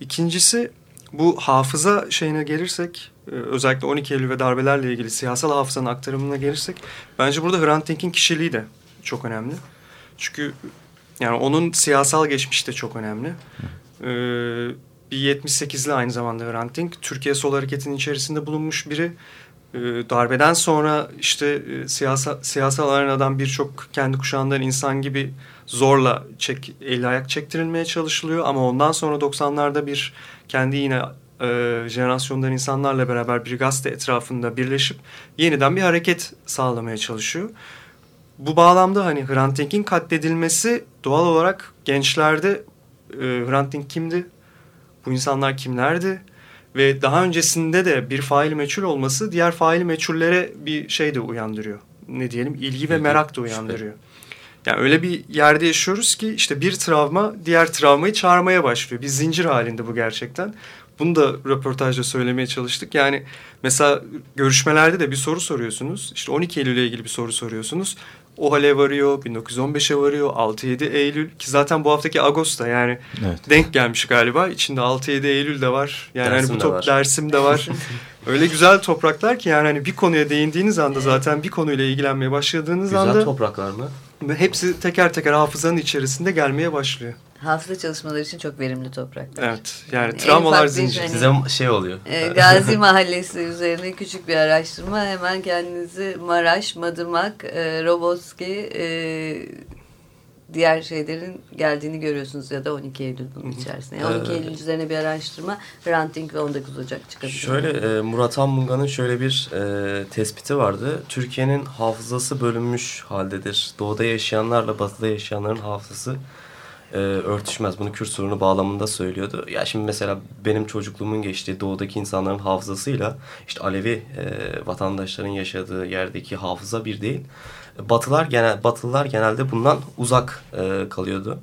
F: İkincisi bu hafıza şeyine gelirsek e, özellikle 12 Eylül ve darbelerle ilgili siyasal hafızanın aktarımına gelirsek bence burada Hrant Dink'in kişiliği de çok önemli. Çünkü yani onun siyasal geçmişi de çok önemli. Ee, bir 78'li aynı zamanda Hrant Dink. Türkiye Sol Hareketi'nin içerisinde bulunmuş biri. Ee, darbeden sonra işte e, siyasal, siyasal arenadan birçok kendi kuşağından insan gibi zorla çek, el ayak çektirilmeye çalışılıyor. Ama ondan sonra 90'larda bir kendi yine e, jenerasyondan insanlarla beraber bir gazete etrafında birleşip yeniden bir hareket sağlamaya çalışıyor. Bu bağlamda hani Hrant Dink'in katledilmesi doğal olarak gençlerde e, Hrant Dink kimdi? Bu insanlar kimlerdi? Ve daha öncesinde de bir fail meçhul olması diğer fail meçhullere bir şey de uyandırıyor. Ne diyelim ilgi ve merak da uyandırıyor. Yani öyle bir yerde yaşıyoruz ki işte bir travma diğer travmayı çağırmaya başlıyor. Bir zincir halinde bu gerçekten. Bunu da röportajda söylemeye çalıştık. Yani mesela görüşmelerde de bir soru soruyorsunuz. İşte 12 Eylül ile ilgili bir soru soruyorsunuz. O hale varıyor, 1915'e varıyor, 6-7 Eylül ki zaten bu haftaki Ağustos'ta yani evet. denk gelmiş galiba. İçinde 6-7 Eylül de var. Yani Dersim hani bu top, var. Dersim de var. Öyle güzel topraklar ki yani hani bir konuya değindiğiniz anda zaten bir konuyla ilgilenmeye başladığınız
C: güzel
F: anda...
C: Güzel topraklar mı?
F: Hepsi teker teker hafızanın içerisinde gelmeye başlıyor.
E: Hafıza çalışmaları için çok verimli topraklar.
F: Evet. Yani, yani travmalar zinciri.
C: Hani, Size şey oluyor.
E: E, Gazi Mahallesi üzerine küçük bir araştırma. Hemen kendinizi Maraş, Madımak, e, Roboski, e, diğer şeylerin geldiğini görüyorsunuz ya da 12 Eylül bunun içerisinde. Yani 12 Eylül üzerine bir araştırma Ranting ve 19 Ocak çıkabilir.
C: Şöyle e, Murat Anmunga'nın şöyle bir e, tespiti vardı. Türkiye'nin hafızası bölünmüş haldedir. Doğuda yaşayanlarla batıda yaşayanların hafızası e, örtüşmez. Bunu Kürt sorunu bağlamında söylüyordu. Ya şimdi mesela benim çocukluğumun geçtiği doğudaki insanların hafızasıyla işte Alevi e, vatandaşların yaşadığı yerdeki hafıza bir değil. Batılar genel Batılılar genelde bundan uzak e, kalıyordu.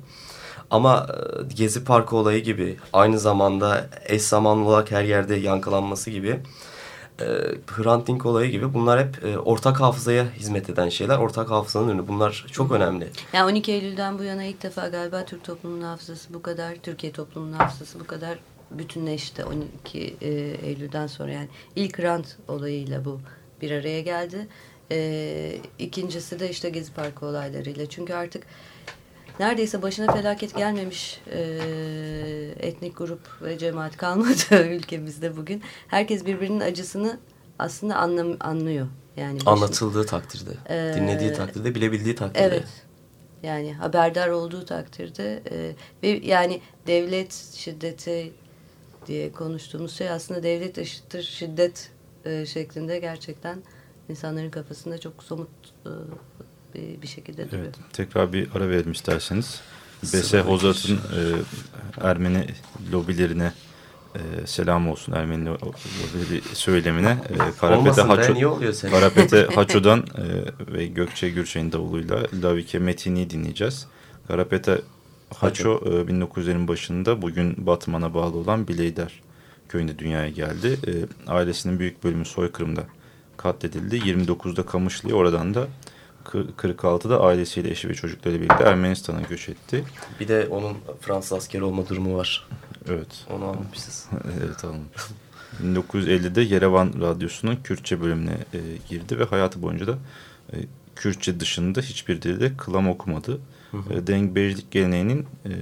C: Ama e, Gezi Parkı olayı gibi aynı zamanda eş zamanlı olarak her yerde yankılanması gibi e, Hrant Dink olayı gibi bunlar hep e, ortak hafızaya hizmet eden şeyler. Ortak hafızanın ürünü. Bunlar çok önemli.
E: Yani 12 Eylül'den bu yana ilk defa galiba Türk toplumunun hafızası bu kadar, Türkiye toplumunun hafızası bu kadar bütünleşti 12 e, Eylül'den sonra. Yani ilk Hrant olayıyla bu bir araya geldi. E, ikincisi de işte Gezi Parkı olaylarıyla. Çünkü artık neredeyse başına felaket gelmemiş e, etnik grup ve cemaat kalmadı ülkemizde bugün. Herkes birbirinin acısını aslında anlam anlıyor. Yani başın,
C: Anlatıldığı takdirde, ee, dinlediği takdirde, bilebildiği takdirde.
E: Evet. Yani haberdar olduğu takdirde e, ve yani devlet şiddeti diye konuştuğumuz şey aslında devlet eşittir şiddet e, şeklinde gerçekten insanların kafasında çok somut e, bir, bir şekilde duruyor. Evet,
D: tekrar bir ara verelim isterseniz. Bese Hozat'ın e, Ermeni lobilerine e, selam olsun Ermeni lobili söylemine. E,
C: Karapete, Haço,
D: Karapete Haço'dan e, ve Gökçe Gürçay'ın davuluyla Lavike Metini'yi dinleyeceğiz. Karapete Haço e, 1900'lerin başında bugün Batman'a bağlı olan Bileyder köyünde dünyaya geldi. E, ailesinin büyük bölümü soykırımda katledildi. 29'da Kamışlı'ya oradan da 46'da ailesiyle eşi ve çocuklarıyla birlikte Ermenistan'a göç etti.
C: Bir de onun Fransız askeri olma durumu var.
D: Evet.
C: Onu anlamışız.
D: evet anlamış. 1950'de Yerevan Radyosu'nun Kürtçe bölümüne e, girdi ve hayatı boyunca da e, Kürtçe dışında hiçbir dilde kılam okumadı. Hı hı. E, Dengbejlik geleneğinin e,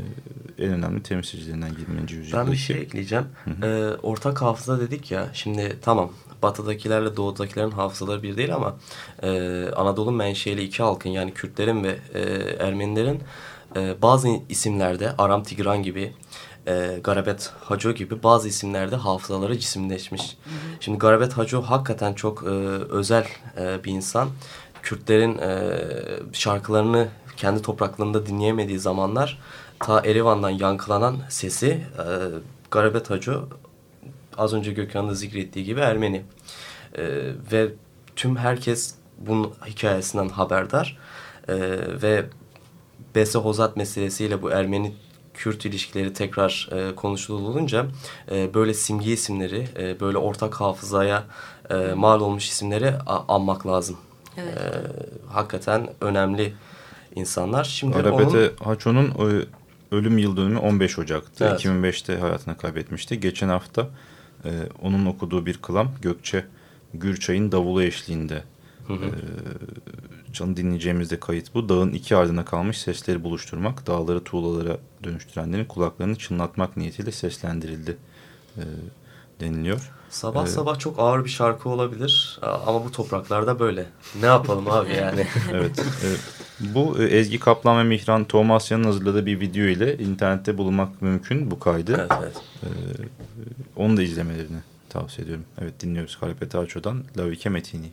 D: en önemli temsilcilerinden 20. yüzyılda.
C: Ben bir şey ekleyeceğim. Hı hı. E, ortak hafıza dedik ya. Şimdi tamam batıdakilerle doğudakilerin hafızaları bir değil ama e, Anadolu menşeli iki halkın yani Kürtlerin ve e, Ermenilerin e, bazı isimlerde Aram Tigran gibi e, Garabet Haco gibi bazı isimlerde hafızaları cisimleşmiş. Hı hı. Şimdi Garabet Haco hakikaten çok e, özel e, bir insan. Kürtlerin e, şarkılarını kendi topraklarında dinleyemediği zamanlar ta Erivan'dan yankılanan sesi e, Garabet Haco az önce Gökhan'ın zikrettiği gibi Ermeni. E, ve tüm herkes bunun hikayesinden haberdar. E, ve Bese Hozat meselesiyle bu Ermeni Kürt ilişkileri tekrar e, konuşulunca e, böyle simge isimleri, e, böyle ortak hafızaya e, mal olmuş isimleri anmak lazım. Evet. E, hakikaten önemli insanlar.
D: Şimdi Arabete onun... Haço'nun ölüm yıl dönümü 15 Ocak'tı. Evet. 2005'te hayatını kaybetmişti. Geçen hafta e, onun okuduğu bir kılam Gökçe Gürçay'ın davulu eşliğinde hı hı. E, canı dinleyeceğimizde kayıt bu. Dağın iki ardına kalmış sesleri buluşturmak, dağları tuğlalara dönüştürenlerin kulaklarını çınlatmak niyetiyle seslendirildi e, deniliyor.
C: Sabah ee, sabah çok ağır bir şarkı olabilir ama bu topraklarda böyle. Ne yapalım abi yani.
D: evet. E, bu e, Ezgi Kaplan ve Mihran Tomasya'nın hazırladığı bir video ile internette bulunmak mümkün bu kaydı.
C: Evet, evet.
D: E, onu da izlemelerini tavsiye ediyorum. Evet dinliyoruz Karapet Aço'dan Lavike Metini.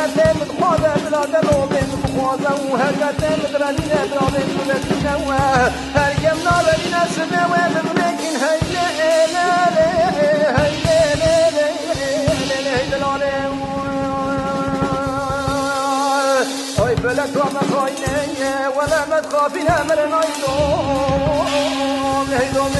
G: هكذا متخوذة بلا دلومي متخوذة وهكذا مترانينا درامي ولا تشوى هريمنا لينا سباوة مدركين هيا لا لا هيا لا لا هيا لا لا هاي بلا كرامة خاينة ولا
C: ما تخافين أمرنا يدوم يدوم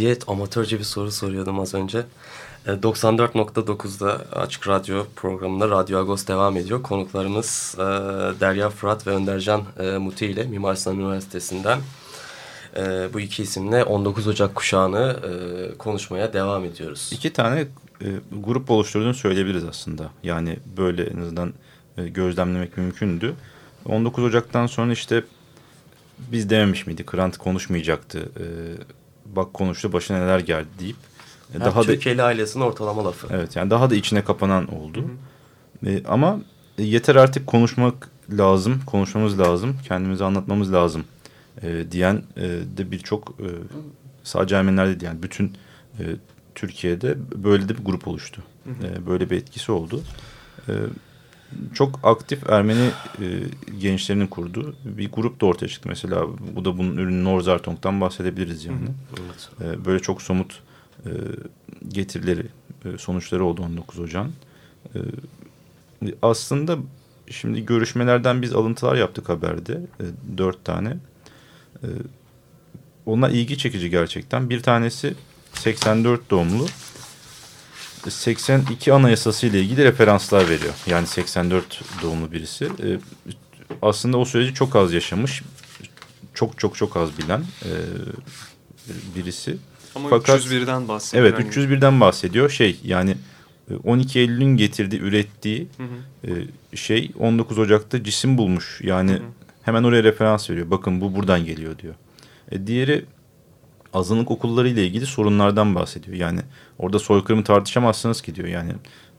C: diye amatörce bir soru soruyordum az önce. E, 94.9'da Açık Radyo programında Radyo Agos devam ediyor. Konuklarımız e, Derya Fırat ve Öndercan e, Muti ile Mimar Sinan Üniversitesi'nden e, bu iki isimle 19 Ocak kuşağını e, konuşmaya devam ediyoruz.
D: İki tane e, grup oluşturduğunu söyleyebiliriz aslında. Yani böyle en azından e, gözlemlemek mümkündü. 19 Ocak'tan sonra işte biz dememiş miydik? Hrant konuşmayacaktı. E, bak konuştu başına neler geldi deyip. e,
C: Hem
D: daha da
C: Türkiye'li ailesinin ortalama lafı.
D: Evet yani daha da içine kapanan oldu. E, ama yeter artık konuşmak lazım, konuşmamız lazım, kendimizi anlatmamız lazım e, diyen e, de birçok e, sadece Ermenilerde değil yani bütün e, Türkiye'de böyle de bir grup oluştu. E, böyle bir etkisi oldu. E, çok aktif Ermeni e, gençlerinin kurduğu bir grup da ortaya çıktı. Mesela bu da bunun ürünü Norzartong'dan bahsedebiliriz yani.
C: Evet.
D: E, böyle çok somut e, getirileri, e, sonuçları oldu 19 Ocak'ın. E, aslında şimdi görüşmelerden biz alıntılar yaptık haberde. E, dört tane. E, onlar ilgi çekici gerçekten. Bir tanesi 84 doğumlu. 82 anayasası ile ilgili referanslar veriyor. Yani 84 doğumlu birisi. E, aslında o süreci çok az yaşamış. Çok çok çok az bilen e, birisi.
F: Ama
D: Fakat-
F: 301'den bahsediyor.
D: Evet
F: Hani-
D: 301'den bahsediyor. Şey yani e, 12 Eylül'ün getirdiği, ürettiği
F: Hı hı.
D: e, şey 19 Ocak'ta cisim bulmuş. Yani
F: Hı hı.
D: hemen oraya referans veriyor. Bakın bu buradan geliyor diyor. E, diğeri azınlık okulları ile ilgili sorunlardan bahsediyor. Yani orada soykırımı tartışamazsınız ki diyor. Yani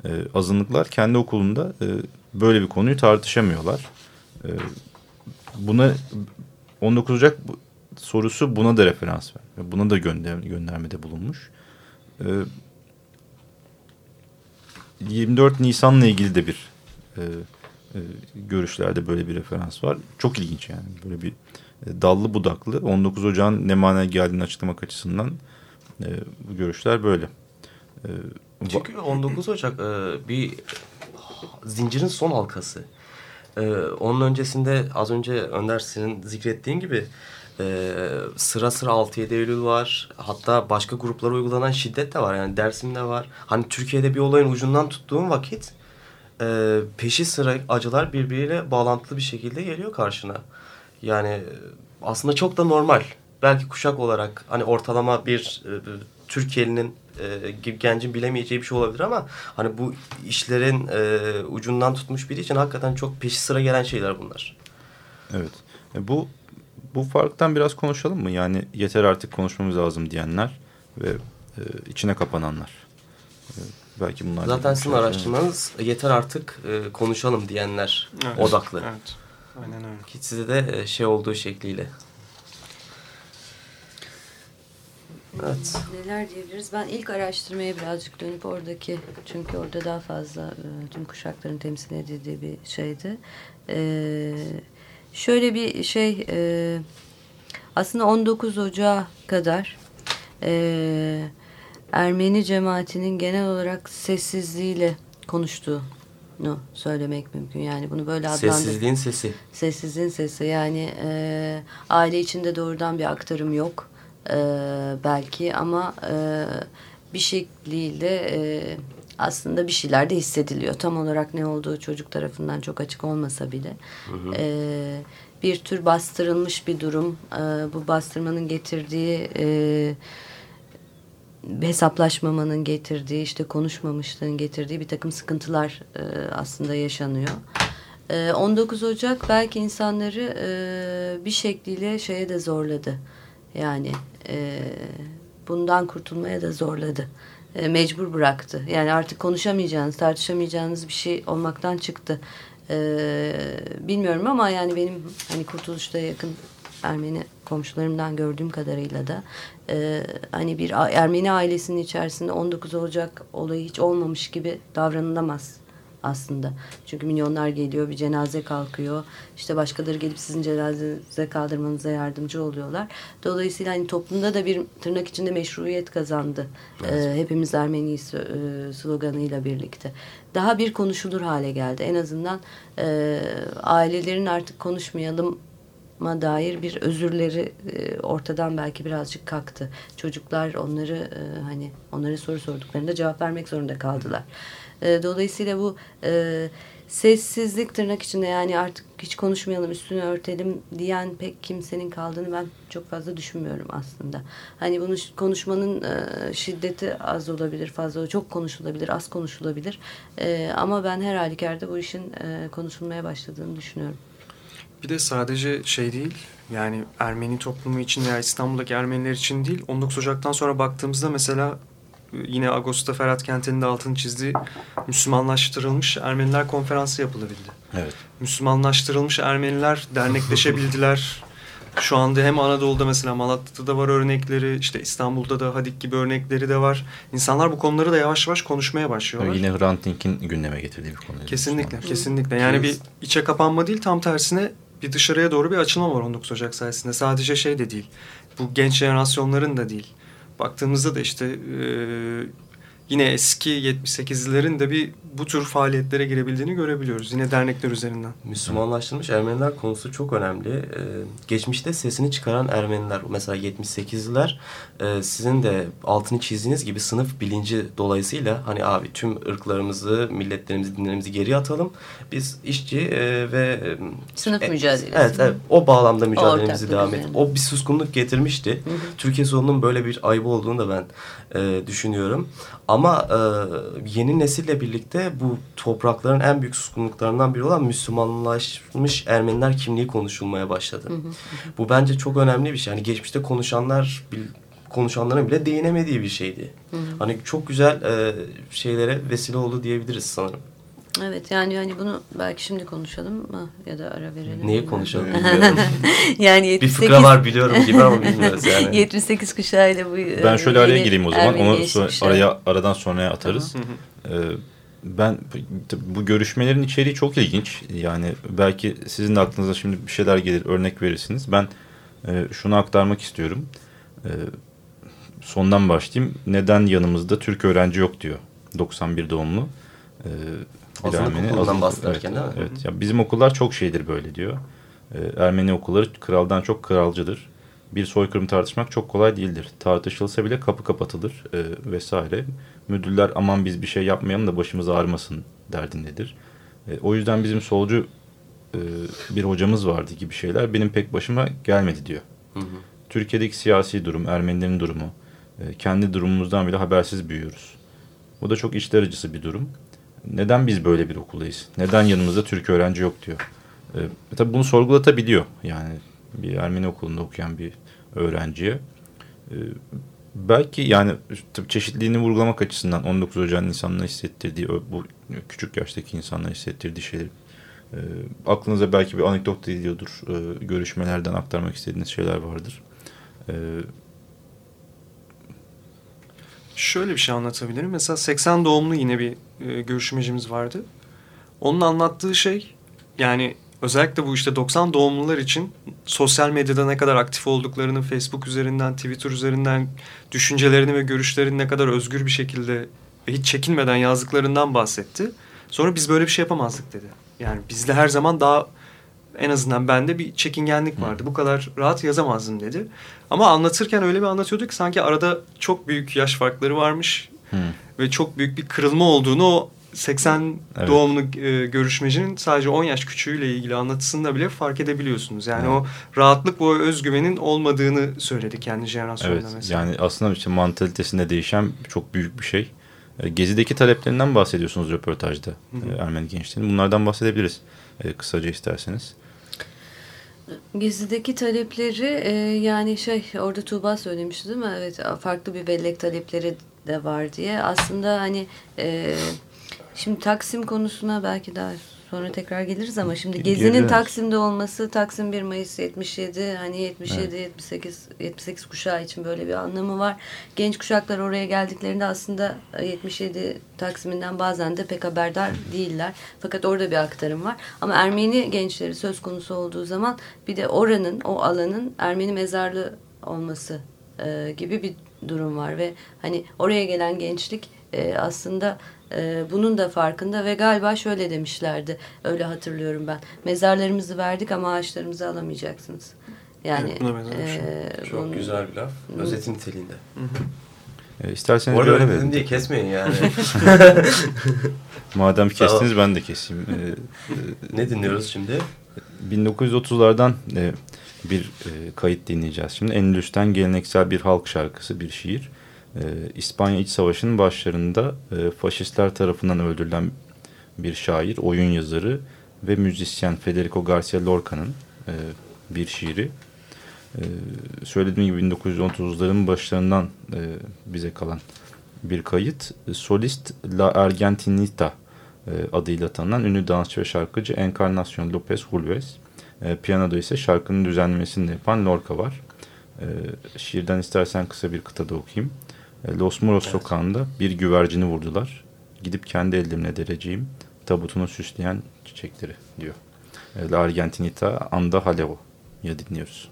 D: e, azınlıklar kendi okulunda e, böyle bir konuyu tartışamıyorlar. E, buna 19 Ocak sorusu buna da referans ver. ve Buna da gönder, göndermede bulunmuş. E, 24 Nisan'la ilgili de bir e, e, görüşlerde böyle bir referans var. Çok ilginç yani. Böyle bir dallı budaklı 19 Ocağın ne manaya geldiğini açıklamak açısından e, bu görüşler böyle. E,
C: Çünkü 19 Ocak e, bir zincirin son halkası. E, onun öncesinde az önce Önder senin zikrettiğin gibi e, sıra sıra 6-7 Eylül var. Hatta başka gruplara uygulanan şiddet de var. Yani Dersim'de var. Hani Türkiye'de bir olayın ucundan tuttuğun vakit e, peşi sıra acılar birbiriyle bağlantılı bir şekilde geliyor karşına. Yani aslında çok da normal. Belki kuşak olarak hani ortalama bir e, Türkiye'nin e, gibi gencin bilemeyeceği bir şey olabilir ama hani bu işlerin e, ucundan tutmuş biri için hakikaten çok peşi sıra gelen şeyler bunlar.
D: Evet. E, bu bu farktan biraz konuşalım mı? Yani yeter artık konuşmamız lazım diyenler ve e, içine kapananlar. E, belki bunlar
C: Zaten sizin araştırmanız yeter artık e, konuşalım diyenler
F: Evet,
C: odaklı.
F: Evet. Aynen öyle.
C: Ki size de e, şey olduğu şekliyle. Evet.
E: Neler diyebiliriz? Ben ilk araştırmaya birazcık dönüp oradaki çünkü orada daha fazla e, tüm kuşakların temsil edildiği bir şeydi. E, şöyle bir şey e, aslında 19 Ocağı kadar e, Ermeni cemaatinin genel olarak sessizliğiyle konuştuğunu söylemek mümkün. Yani bunu böyle adlandır.
C: Sessizliğin sesi.
E: Sessizliğin sesi yani e, aile içinde doğrudan bir aktarım yok e, belki ama e, bir şekliyle e, aslında bir şeyler de hissediliyor. Tam olarak ne olduğu çocuk tarafından çok açık olmasa bile e, bir tür bastırılmış bir durum. E, bu bastırmanın getirdiği e, hesaplaşmamanın getirdiği işte konuşmamışlığın getirdiği bir takım sıkıntılar e, aslında yaşanıyor. E, 19 Ocak belki insanları e, bir şekliyle şeye de zorladı. Yani e, bundan kurtulmaya da zorladı. E, mecbur bıraktı. Yani artık konuşamayacağınız, tartışamayacağınız bir şey olmaktan çıktı. E, bilmiyorum ama yani benim hani kurtuluşta yakın Ermeni komşularımdan gördüğüm kadarıyla da e, hani bir Ermeni ailesinin içerisinde 19 Ocak olayı hiç olmamış gibi davranılamaz aslında. Çünkü milyonlar geliyor, bir cenaze kalkıyor. İşte başkaları gelip sizin cenazenize kaldırmanıza yardımcı oluyorlar. Dolayısıyla hani toplumda da bir tırnak içinde meşruiyet kazandı. Evet. Ee, hepimiz Ermeni e, sloganıyla birlikte. Daha bir konuşulur hale geldi. En azından e, ailelerin artık konuşmayalım ma dair bir özürleri e, ortadan belki birazcık kalktı. Çocuklar onları e, hani onlara soru sorduklarında cevap vermek zorunda kaldılar. E, dolayısıyla bu e, sessizlik tırnak içinde yani artık hiç konuşmayalım üstünü örtelim diyen pek kimsenin kaldığını ben çok fazla düşünmüyorum aslında. Hani bunu konuşmanın şiddeti az olabilir fazla çok konuşulabilir az konuşulabilir ama ben her halükarda bu işin konuşulmaya başladığını düşünüyorum.
F: Bir de sadece şey değil yani Ermeni toplumu için veya İstanbul'daki Ermeniler için değil 19 Ocak'tan sonra baktığımızda mesela yine Ağustos'ta Ferhat Kenten'in de altını çizdiği Müslümanlaştırılmış Ermeniler konferansı yapılabildi.
D: Evet.
F: Müslümanlaştırılmış Ermeniler dernekleşebildiler. Şu anda hem Anadolu'da mesela Malatya'da da var örnekleri, işte İstanbul'da da Hadik gibi örnekleri de var. İnsanlar bu konuları da yavaş yavaş konuşmaya başlıyorlar.
D: Yine Hrant Dink'in gündeme getirdiği bir konu.
F: Kesinlikle, kesinlikle. Yani bir içe kapanma değil, tam tersine bir dışarıya doğru bir açılma var 19 Ocak sayesinde. Sadece şey de değil, bu genç jenerasyonların da değil baktığımızda da işte e, yine eski 78'lilerin de bir bu tür faaliyetlere girebildiğini görebiliyoruz. Yine dernekler üzerinden.
C: Müslümanlaştırmış Ermeniler konusu çok önemli. Ee, geçmişte sesini çıkaran Ermeniler mesela 78'liler e, sizin de altını çizdiğiniz gibi sınıf bilinci dolayısıyla hani abi tüm ırklarımızı, milletlerimizi, dinlerimizi geri atalım. Biz işçi e, ve e,
E: sınıf e, mücadelesi.
C: Evet, evet o bağlamda mücadelemizi devam et. O bir suskunluk getirmişti. Hı hı. Türkiye solunun böyle bir ayıbı olduğunu da ben e, düşünüyorum. Ama e, yeni nesille birlikte bu toprakların en büyük suskunluklarından biri olan Müslümanlaşmış Ermeniler kimliği konuşulmaya başladı. Hı hı. Bu bence çok önemli bir şey. Hani geçmişte konuşanlar konuşanların bile değinemediği bir şeydi. Hı hı. Hani çok güzel e, şeylere vesile oldu diyebiliriz sanırım.
E: Evet yani hani bunu belki şimdi konuşalım mı ya da ara verelim.
C: Neyi konuşalım bilmiyorum.
E: yani 78...
C: Bir fıkra var biliyorum gibi ama bilmiyoruz yani.
E: 78 kuşağıyla bu
D: Ben şöyle araya gireyim o zaman. Onu sonra, araya aradan sonraya atarız. Ee, ben bu görüşmelerin içeriği çok ilginç. Yani belki sizin de aklınıza şimdi bir şeyler gelir, örnek verirsiniz. Ben e, şunu aktarmak istiyorum. E, sondan başlayayım. Neden yanımızda Türk öğrenci yok diyor. 91 doğumlu.
C: E, Azınlık okulundan bahsederken
D: evet, değil mi? Evet. Ya bizim okullar çok şeydir böyle diyor. Ee, Ermeni okulları kraldan çok kralcıdır. Bir soykırım tartışmak çok kolay değildir. Tartışılsa bile kapı kapatılır e, vesaire. Müdürler aman biz bir şey yapmayalım da başımız ağrımasın derdindedir. E, o yüzden bizim solcu e, bir hocamız vardı gibi şeyler benim pek başıma gelmedi diyor. Hı hı. Türkiye'deki siyasi durum, Ermenilerin durumu, e, kendi durumumuzdan bile habersiz büyüyoruz. Bu da çok içler acısı bir durum neden biz böyle bir okuldayız? Neden yanımızda Türk öğrenci yok diyor. E, tabii bunu sorgulatabiliyor. Yani bir Ermeni okulunda okuyan bir öğrenciye. E, belki yani tabii çeşitliliğini vurgulamak açısından 19 Ocak'ın insanlara hissettirdiği bu küçük yaştaki insanlara hissettirdiği şeyler e, aklınıza belki bir anekdot geliyordur. E, görüşmelerden aktarmak istediğiniz şeyler vardır. E,
F: Şöyle bir şey anlatabilirim. Mesela 80 doğumlu yine bir e, görüşmecimiz vardı. Onun anlattığı şey yani özellikle bu işte 90 doğumlular için sosyal medyada ne kadar aktif olduklarını, Facebook üzerinden, Twitter üzerinden düşüncelerini ve görüşlerini ne kadar özgür bir şekilde ve hiç çekinmeden yazdıklarından bahsetti. Sonra biz böyle bir şey yapamazdık dedi. Yani bizde her zaman daha en azından bende bir çekingenlik vardı. Bu kadar rahat yazamazdım dedi. Ama anlatırken öyle bir anlatıyordu ki sanki arada çok büyük yaş farkları varmış. Ve çok büyük bir kırılma olduğunu o 80 evet. doğumlu e, görüşmecinin sadece 10 yaş küçüğüyle ilgili anlatısında bile fark edebiliyorsunuz. Yani evet. o rahatlık o özgüvenin olmadığını söyledi kendi jenerasyonunda
H: evet,
F: mesela.
H: Yani aslında işte mantalitesinde değişen çok büyük bir şey. E, Gezi'deki taleplerinden bahsediyorsunuz röportajda Hı -hı. E, Ermeni gençliğinin. Bunlardan bahsedebiliriz e, kısaca isterseniz.
E: Gezi'deki talepleri e, yani şey orada Tuğba söylemişti değil mi? Evet farklı bir bellek talepleri de var diye. Aslında hani e, şimdi Taksim konusuna belki daha sonra tekrar geliriz ama şimdi Gezi'nin Taksim'de olması Taksim 1 Mayıs 77 hani 77 evet. 78 78 kuşağı için böyle bir anlamı var. Genç kuşaklar oraya geldiklerinde aslında 77 Taksim'inden bazen de pek haberdar değiller. Fakat orada bir aktarım var. Ama Ermeni gençleri söz konusu olduğu zaman bir de oranın o alanın Ermeni mezarlığı olması e, gibi bir durum var ve hani oraya gelen gençlik e, aslında e, bunun da farkında ve galiba şöyle demişlerdi öyle hatırlıyorum ben mezarlarımızı verdik ama ağaçlarımızı alamayacaksınız. Yani
C: evet, e, çok bunun, güzel bir laf. Özeti niteliğinde.
H: E, isterseniz
C: Orada öyle dedim diye kesmeyin yani.
H: Madem kestiniz ben de keseyim.
C: E, ne dinliyoruz şimdi?
H: 1930'lardan e, bir e, kayıt dinleyeceğiz şimdi. Endülüs'ten geleneksel bir halk şarkısı, bir şiir. E, İspanya İç Savaşı'nın başlarında e, faşistler tarafından öldürülen bir şair, oyun yazarı ve müzisyen Federico Garcia Lorca'nın e, bir şiiri. E, söylediğim gibi 1930'ların başlarından e, bize kalan bir kayıt. Solist La Argentinita e, adıyla tanınan ünlü dansçı ve şarkıcı Encarnacion Lopez Hulves. E, piyanoda ise şarkının düzenlemesini de yapan Lorca var. E, şiirden istersen kısa bir kıtada okuyayım. E, Los Muros evet. sokağında bir güvercini vurdular. Gidip kendi ellerimle dereceğim tabutunu süsleyen çiçekleri diyor. E, La Argentinita Anda Halevo ya dinliyoruz.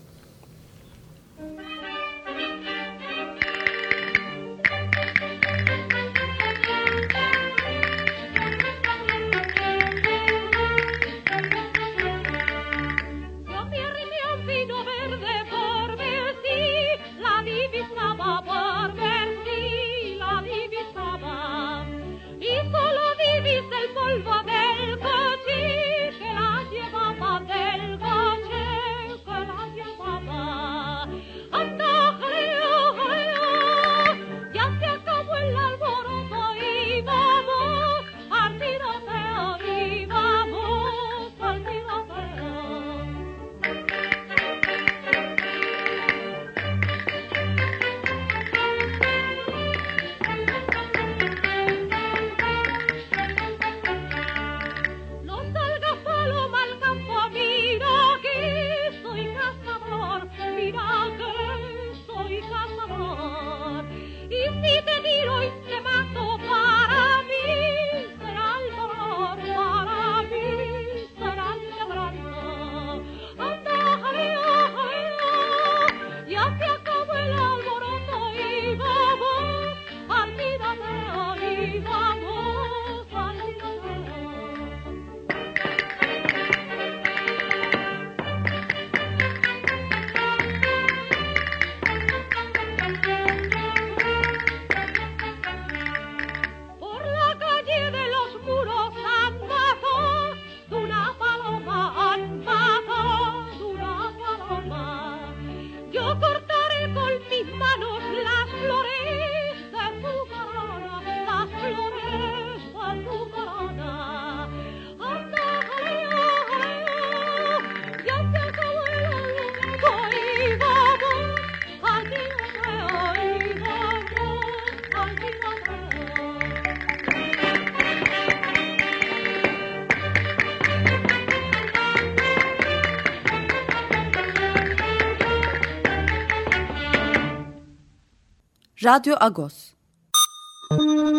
I: Radyo Agos.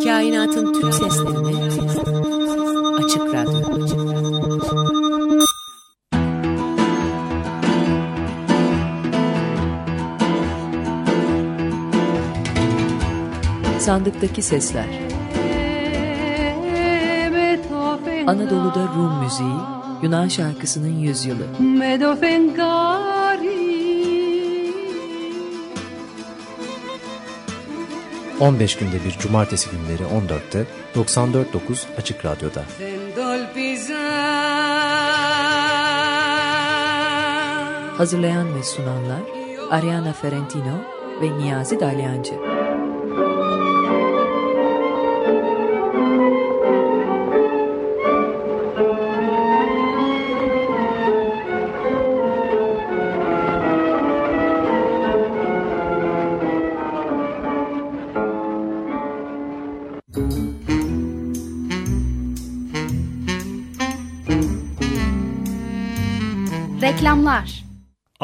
I: Kainatın tüm seslerine açık radyo. Sandıktaki Sesler Anadolu'da Rum müziği, Yunan şarkısının yüzyılı.
J: 15 günde bir cumartesi günleri 14'te 94.9 Açık Radyo'da.
I: Hazırlayan ve sunanlar Ariana Ferentino ve Niyazi Dalyancı.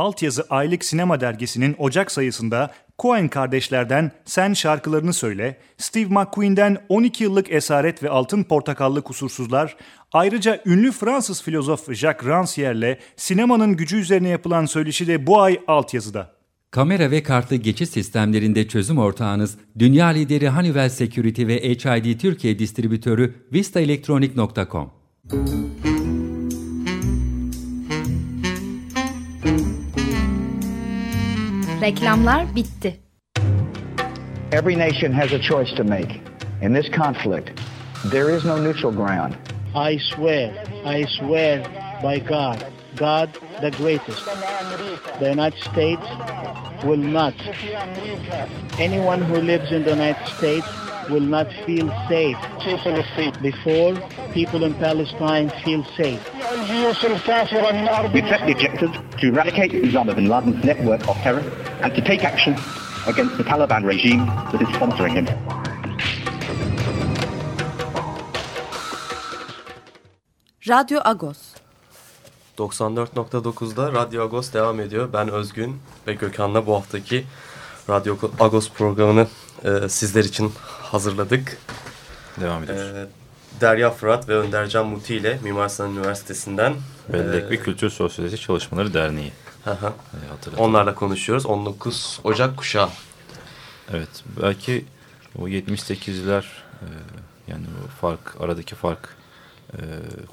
K: Altyazı Aylık Sinema Dergisi'nin Ocak sayısında Coen kardeşlerden Sen şarkılarını söyle, Steve McQueen'den 12 yıllık esaret ve altın portakallı kusursuzlar, ayrıca ünlü Fransız filozof Jacques Rancière'le sinemanın gücü üzerine yapılan söyleşi de bu ay altyazıda.
L: Kamera ve kartlı geçiş sistemlerinde çözüm ortağınız, dünya lideri Honeywell Security ve HID Türkiye distribütörü vistaelektronik.com.
A: Reklamlar bitti.
M: Every nation has a choice to make. In this conflict, there is no neutral ground.
N: I swear, I swear by God, God the greatest. The United States will not. Anyone who lives in the United States will not feel safe before people in Palestine feel safe.
M: We set the objectives to eradicate Osama bin Laden's network of terror and to take action against the Taliban regime that is sponsoring him.
A: Radyo Agos.
C: 94.9'da Radyo Agos devam ediyor. Ben Özgün ve Gökhan'la bu haftaki Radyo Agos programını e, sizler için hazırladık.
D: Devam ediyoruz.
C: E, Derya Fırat ve Öndercan Muti ile Mimar Sinan Üniversitesi'nden
D: Bellek
C: e,
D: ve Kültür Sosyalisi Çalışmaları Derneği.
C: Hı hı.
D: E, hatırlatalım.
C: Onlarla konuşuyoruz. 19 Ocak kuşağı.
D: Evet. Belki o 78'ler e, yani o fark aradaki fark e,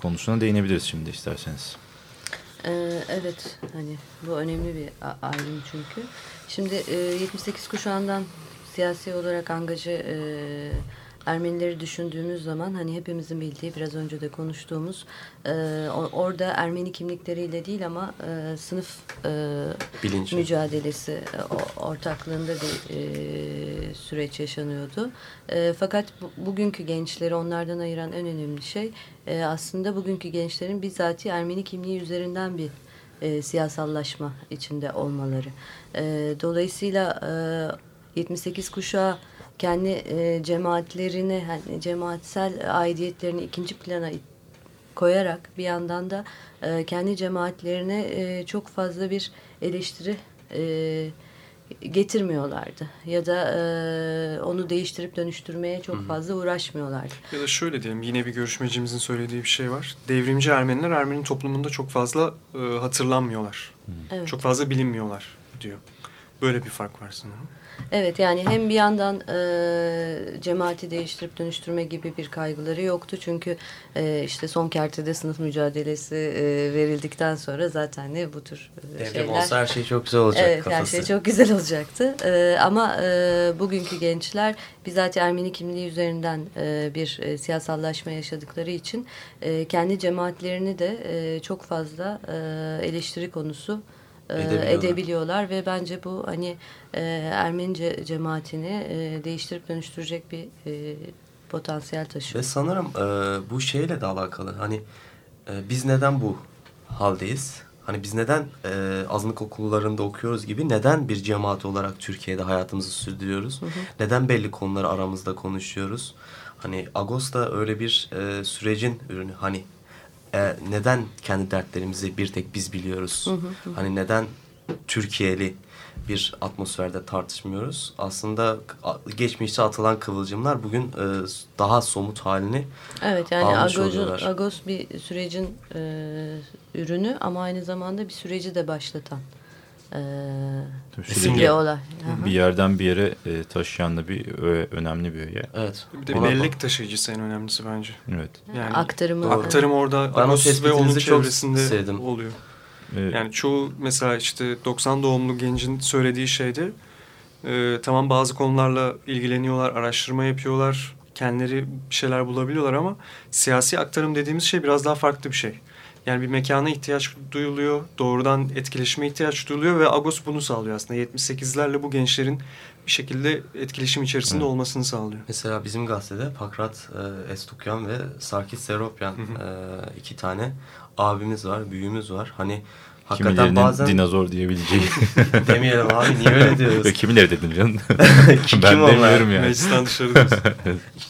D: konusuna değinebiliriz şimdi isterseniz.
E: Ee, evet hani bu önemli bir ayrım çünkü. Şimdi e, 78 kuşağından siyasi olarak angaje e, Ermenileri düşündüğümüz zaman hani hepimizin bildiği biraz önce de konuştuğumuz e, orada Ermeni kimlikleriyle değil ama e, sınıf e,
C: Bilinci.
E: mücadelesi e, ortaklığında bir e, süreç yaşanıyordu. E, fakat bu, bugünkü gençleri onlardan ayıran en önemli şey e, aslında bugünkü gençlerin bizzati Ermeni kimliği üzerinden bir e, siyasallaşma içinde olmaları. E, dolayısıyla e, 78 kuşağı kendi e, cemaatlerini, hani cemaatsel aidiyetlerini ikinci plana koyarak bir yandan da e, kendi cemaatlerine e, çok fazla bir eleştiri e, getirmiyorlardı. Ya da e, onu değiştirip dönüştürmeye çok fazla uğraşmıyorlardı.
F: Ya da şöyle diyelim yine bir görüşmecimizin söylediği bir şey var. Devrimci Ermeniler Ermeni toplumunda çok fazla e, hatırlanmıyorlar.
E: Evet.
F: Çok fazla bilinmiyorlar diyor. Böyle bir fark var sanırım.
E: Evet yani hem bir yandan e, cemaati değiştirip dönüştürme gibi bir kaygıları yoktu. Çünkü e, işte son kertede sınıf mücadelesi e, verildikten sonra zaten ne bu tür e,
C: Devrim
E: şeyler.
C: olsa her şey çok güzel olacak
E: evet,
C: kafası.
E: her şey çok güzel olacaktı. E, ama e, bugünkü gençler bizzat Ermeni kimliği üzerinden e, bir e, siyasallaşma yaşadıkları için e, kendi cemaatlerini de e, çok fazla e, eleştiri konusu
C: Edebiliyorlar.
E: edebiliyorlar ve bence bu hani e, Ermeni ce- cemaatini e, değiştirip dönüştürecek bir e, potansiyel taşıyor.
C: Ve sanırım e, bu şeyle de alakalı. Hani e, biz neden bu haldeyiz? Hani biz neden e, azınlık okullarında okuyoruz gibi neden bir cemaat olarak Türkiye'de hayatımızı sürdürüyoruz?
E: Hı hı.
C: Neden belli konuları aramızda konuşuyoruz? Hani Agos da öyle bir e, sürecin ürünü. Hani e, neden kendi dertlerimizi bir tek biz biliyoruz?
E: Hı hı hı.
C: Hani neden Türkiye'li bir atmosferde tartışmıyoruz? Aslında geçmişte atılan kıvılcımlar bugün e, daha somut halini
E: Evet yani
C: oluyorlar.
E: Agos bir sürecin e, ürünü ama aynı zamanda bir süreci de başlatan e, olay. Hı hı.
D: Bir yerden bir yere e, taşıyan da bir ö- önemli bir öğe.
C: Evet.
F: Bir de bellek taşıyıcısı en önemlisi bence.
D: Evet.
F: Yani
E: Aktarımı-
F: aktarım orada
C: Ben
F: Agos ve onun çevresinde
C: sevdim.
F: oluyor.
D: Evet.
F: Yani çoğu mesela işte 90 doğumlu gencin söylediği şeyde E, tamam bazı konularla ilgileniyorlar, araştırma yapıyorlar, kendileri bir şeyler bulabiliyorlar ama siyasi aktarım dediğimiz şey biraz daha farklı bir şey. Yani bir mekana ihtiyaç duyuluyor, doğrudan etkileşime ihtiyaç duyuluyor ve Agos bunu sağlıyor aslında. 78'lerle bu gençlerin bir şekilde etkileşim içerisinde evet. olmasını sağlıyor.
C: Mesela bizim gazetede Pakrat e, Estukyan ve Sarkis Seropyan e, iki tane abimiz var, büyüğümüz var. Hani
D: Hakikaten bazen... dinozor diyebileceği.
C: Demeyelim abi niye öyle diyoruz?
D: Kimileri dedin canım?
C: kim, ben kim demiyorum
F: yani. Meclisten dışarı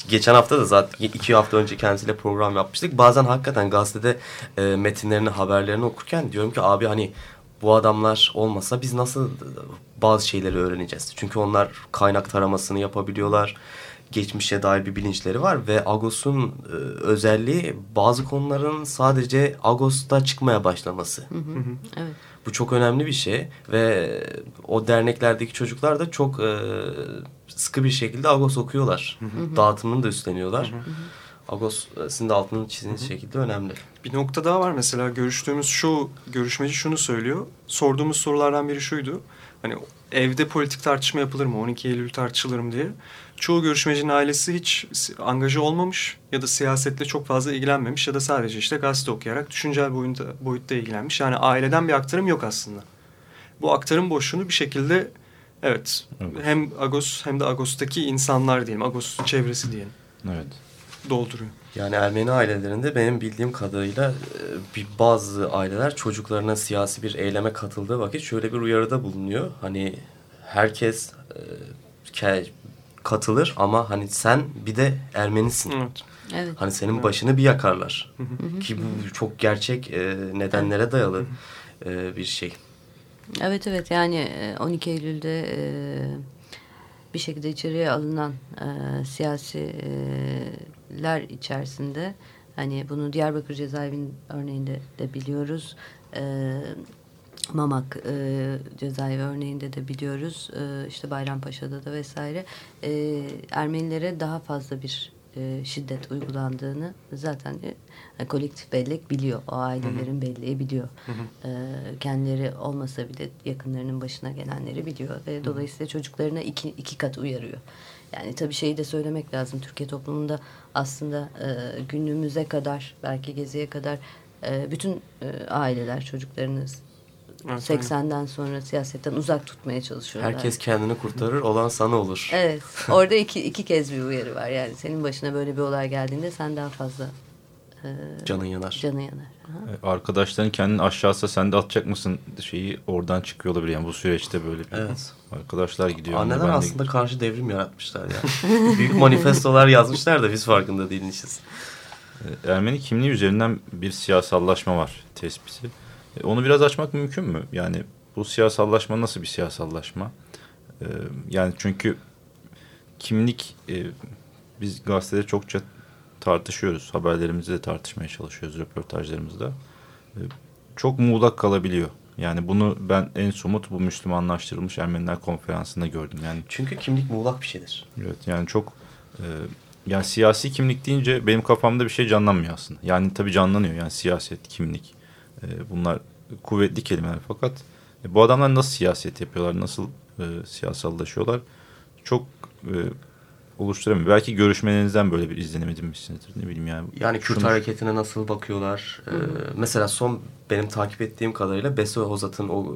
C: Geçen hafta da zaten iki hafta önce kendisiyle program yapmıştık. Bazen hakikaten gazetede e, metinlerini, haberlerini okurken diyorum ki abi hani bu adamlar olmasa biz nasıl bazı şeyleri öğreneceğiz? Çünkü onlar kaynak taramasını yapabiliyorlar geçmişe dair bir bilinçleri var ve Agos'un e, özelliği bazı konuların sadece Agos'ta çıkmaya başlaması. Hı hı. Evet. Bu çok önemli bir şey ve o derneklerdeki çocuklar da çok e, sıkı bir şekilde Agos okuyorlar. Hı hı. Dağıtımını da üstleniyorlar. Hı hı. Agos e, sizin de altının çizdiğiniz şekilde önemli.
F: Bir nokta daha var mesela görüştüğümüz şu görüşmeci şunu söylüyor. Sorduğumuz sorulardan biri şuydu. Hani evde politik tartışma yapılır mı? 12 Eylül tartışılır mı diye çoğu görüşmecinin ailesi hiç angaja olmamış ya da siyasetle çok fazla ilgilenmemiş ya da sadece işte gazete okuyarak düşüncel boyutta, boyutta ilgilenmiş. Yani aileden bir aktarım yok aslında. Bu aktarım boşluğunu bir şekilde evet, evet. hem Agos hem de Agos'taki insanlar diyelim, Agos çevresi diyelim.
D: Evet.
F: Dolduruyor.
C: Yani Ermeni ailelerinde benim bildiğim kadarıyla e, bir bazı aileler çocuklarına siyasi bir eyleme katıldığı vakit şöyle bir uyarıda bulunuyor. Hani herkes e, katılır ama hani sen bir de Ermenisin.
F: Evet.
E: Evet.
C: Hani senin evet. başını bir yakarlar. Hı hı. Ki bu çok gerçek e, nedenlere dayalı e, bir şey.
E: Evet evet yani 12 e, Eylül'de e, bir şekilde içeriye alınan e, siyasiler içerisinde hani bunu Diyarbakır cezaevinin örneğinde de biliyoruz. E, Mamak e, cezaevi örneğinde de biliyoruz. E, işte Bayrampaşa'da da vesaire. E, Ermenilere daha fazla bir e, şiddet uygulandığını zaten e, kolektif bellek biliyor. O ailelerin belleği biliyor. Hı hı. E, kendileri olmasa bile yakınlarının başına gelenleri biliyor. Ve dolayısıyla çocuklarına iki, iki kat uyarıyor. Yani tabii şeyi de söylemek lazım. Türkiye toplumunda aslında e, günümüze kadar belki geziye kadar e, bütün e, aileler çocuklarınız 80'den sonra siyasetten uzak tutmaya çalışıyorlar.
C: Herkes kendini kurtarır, olan sana olur.
E: Evet, orada iki, iki kez bir uyarı var. Yani senin başına böyle bir olay geldiğinde sen daha fazla
C: e, canın yanar.
E: Canın yanar.
D: Aha. E, arkadaşların kendini aşağısa sen de atacak mısın şeyi oradan çıkıyor olabilir. Yani bu süreçte böyle bir
C: evet.
D: arkadaşlar gidiyor.
C: Anneler aslında karşı devrim yaratmışlar yani. Büyük manifestolar yazmışlar da biz farkında değilmişiz.
D: E, Ermeni kimliği üzerinden bir siyasallaşma var tespiti. E, onu biraz açmak mümkün mü? Yani bu siyasallaşma nasıl bir siyasallaşma? Ee, yani çünkü kimlik e, biz gazetede çokça tartışıyoruz. Haberlerimizde de tartışmaya çalışıyoruz röportajlarımızda. Ee, çok muğlak kalabiliyor. Yani bunu ben en somut bu Müslümanlaştırılmış Ermeniler konferansında gördüm. Yani
C: çünkü kimlik muğlak bir şeydir.
D: Evet yani çok e, yani siyasi kimlik deyince benim kafamda bir şey canlanmıyor aslında. Yani tabii canlanıyor yani siyaset, kimlik. E, bunlar kuvvetli kelimeler fakat e, bu adamlar nasıl siyaset yapıyorlar, nasıl e, siyasallaşıyorlar? Çok e, oluşturamıyor. Belki görüşmelerinizden böyle bir izlenim edinmişsinizdir. Ne bileyim yani.
C: Yani Kürt Şunu... hareketine nasıl bakıyorlar? Ee, mesela son benim takip ettiğim kadarıyla Beso Hozat'ın o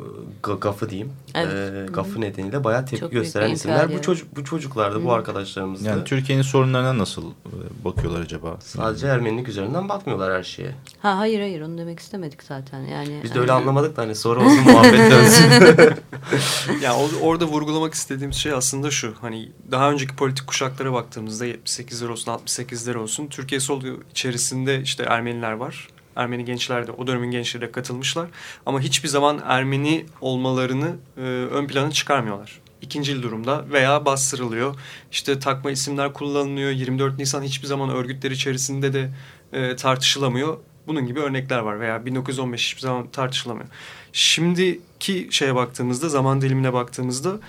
C: gafı diyeyim. Evet. E, gafı nedeniyle bayağı tepki Çok gösteren isimler. Bu, çocuk, bu çocuklardı, bu arkadaşlarımızdı.
D: Yani Türkiye'nin sorunlarına nasıl e, bakıyorlar acaba?
C: Sadece Ermenilik üzerinden bakmıyorlar her şeye.
E: Ha hayır hayır onu demek istemedik zaten. Yani
C: Biz de öyle anlamadık da hani soru olsun muhabbet dönsün.
F: ya orada vurgulamak istediğim şey aslında şu. Hani daha önceki politik kuşaklara baktığımızda 78'ler olsun 68'ler olsun Türkiye sol içerisinde işte Ermeniler var Ermeni gençler de o dönemin gençleri de katılmışlar. Ama hiçbir zaman Ermeni olmalarını e, ön plana çıkarmıyorlar. İkincil durumda veya bastırılıyor. İşte takma isimler kullanılıyor. 24 Nisan hiçbir zaman örgütler içerisinde de e, tartışılamıyor. Bunun gibi örnekler var veya 1915 hiçbir zaman tartışılamıyor. Şimdiki şeye baktığımızda, zaman dilimine baktığımızda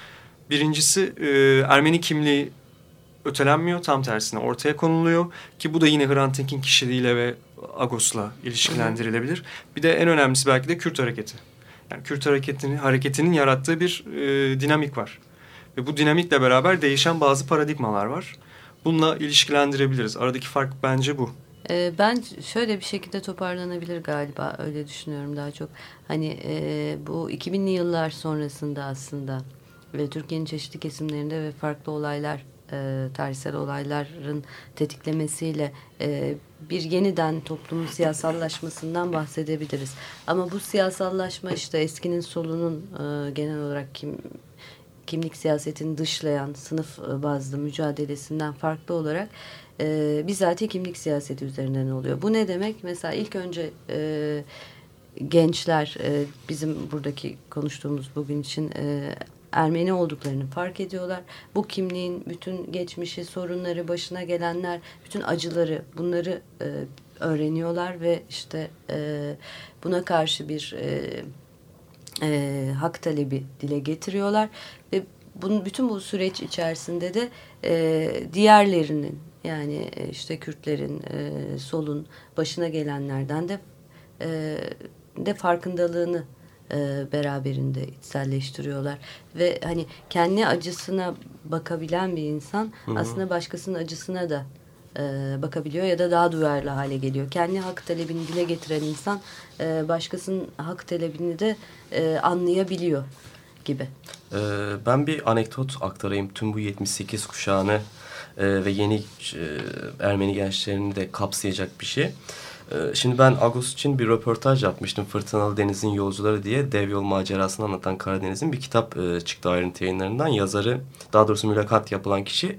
F: birincisi e, Ermeni kimliği ötelenmiyor. Tam tersine ortaya konuluyor. Ki bu da yine Hrant Dink'in kişiliğiyle ve Agos'la ilişkilendirilebilir. Bir de en önemlisi belki de Kürt hareketi. Yani Kürt hareketinin, hareketinin yarattığı bir e, dinamik var. Ve bu dinamikle beraber değişen bazı paradigmalar var. Bununla ilişkilendirebiliriz. Aradaki fark bence bu.
E: Ee, ben şöyle bir şekilde toparlanabilir galiba öyle düşünüyorum daha çok. Hani e, bu 2000'li yıllar sonrasında aslında ve Türkiye'nin çeşitli kesimlerinde ve farklı olaylar e, tarihsel olayların tetiklemesiyle e, bir yeniden toplumun siyasallaşmasından bahsedebiliriz. Ama bu siyasallaşma işte eskinin solunun e, genel olarak kim kimlik siyasetini dışlayan sınıf e, bazlı mücadelesinden farklı olarak e, bizatihi kimlik siyaseti üzerinden oluyor. Bu ne demek? Mesela ilk önce e, gençler e, bizim buradaki konuştuğumuz bugün için e, Ermeni olduklarını fark ediyorlar. Bu kimliğin bütün geçmişi, sorunları, başına gelenler, bütün acıları bunları e, öğreniyorlar ve işte e, buna karşı bir e, e, hak talebi dile getiriyorlar ve bunun bütün bu süreç içerisinde de e, diğerlerinin yani e, işte Kürtlerin, e, solun başına gelenlerden de e, de farkındalığını e, beraberinde içselleştiriyorlar ve hani kendi acısına bakabilen bir insan Hı -hı. aslında başkasının acısına da e, bakabiliyor ya da daha duyarlı hale geliyor. Kendi hak talebini dile getiren insan e, başkasının hak talebini de e, anlayabiliyor gibi.
C: Ee, ben bir anekdot aktarayım. Tüm bu 78 kuşağını e, ve yeni e, Ermeni gençlerini de kapsayacak bir şey. E, şimdi ben Agos için bir röportaj yapmıştım. Fırtınalı Deniz'in Yolcuları diye dev yol macerasını anlatan Karadeniz'in bir kitap e, çıktı ayrıntı yayınlarından. Yazarı, daha doğrusu mülakat yapılan kişi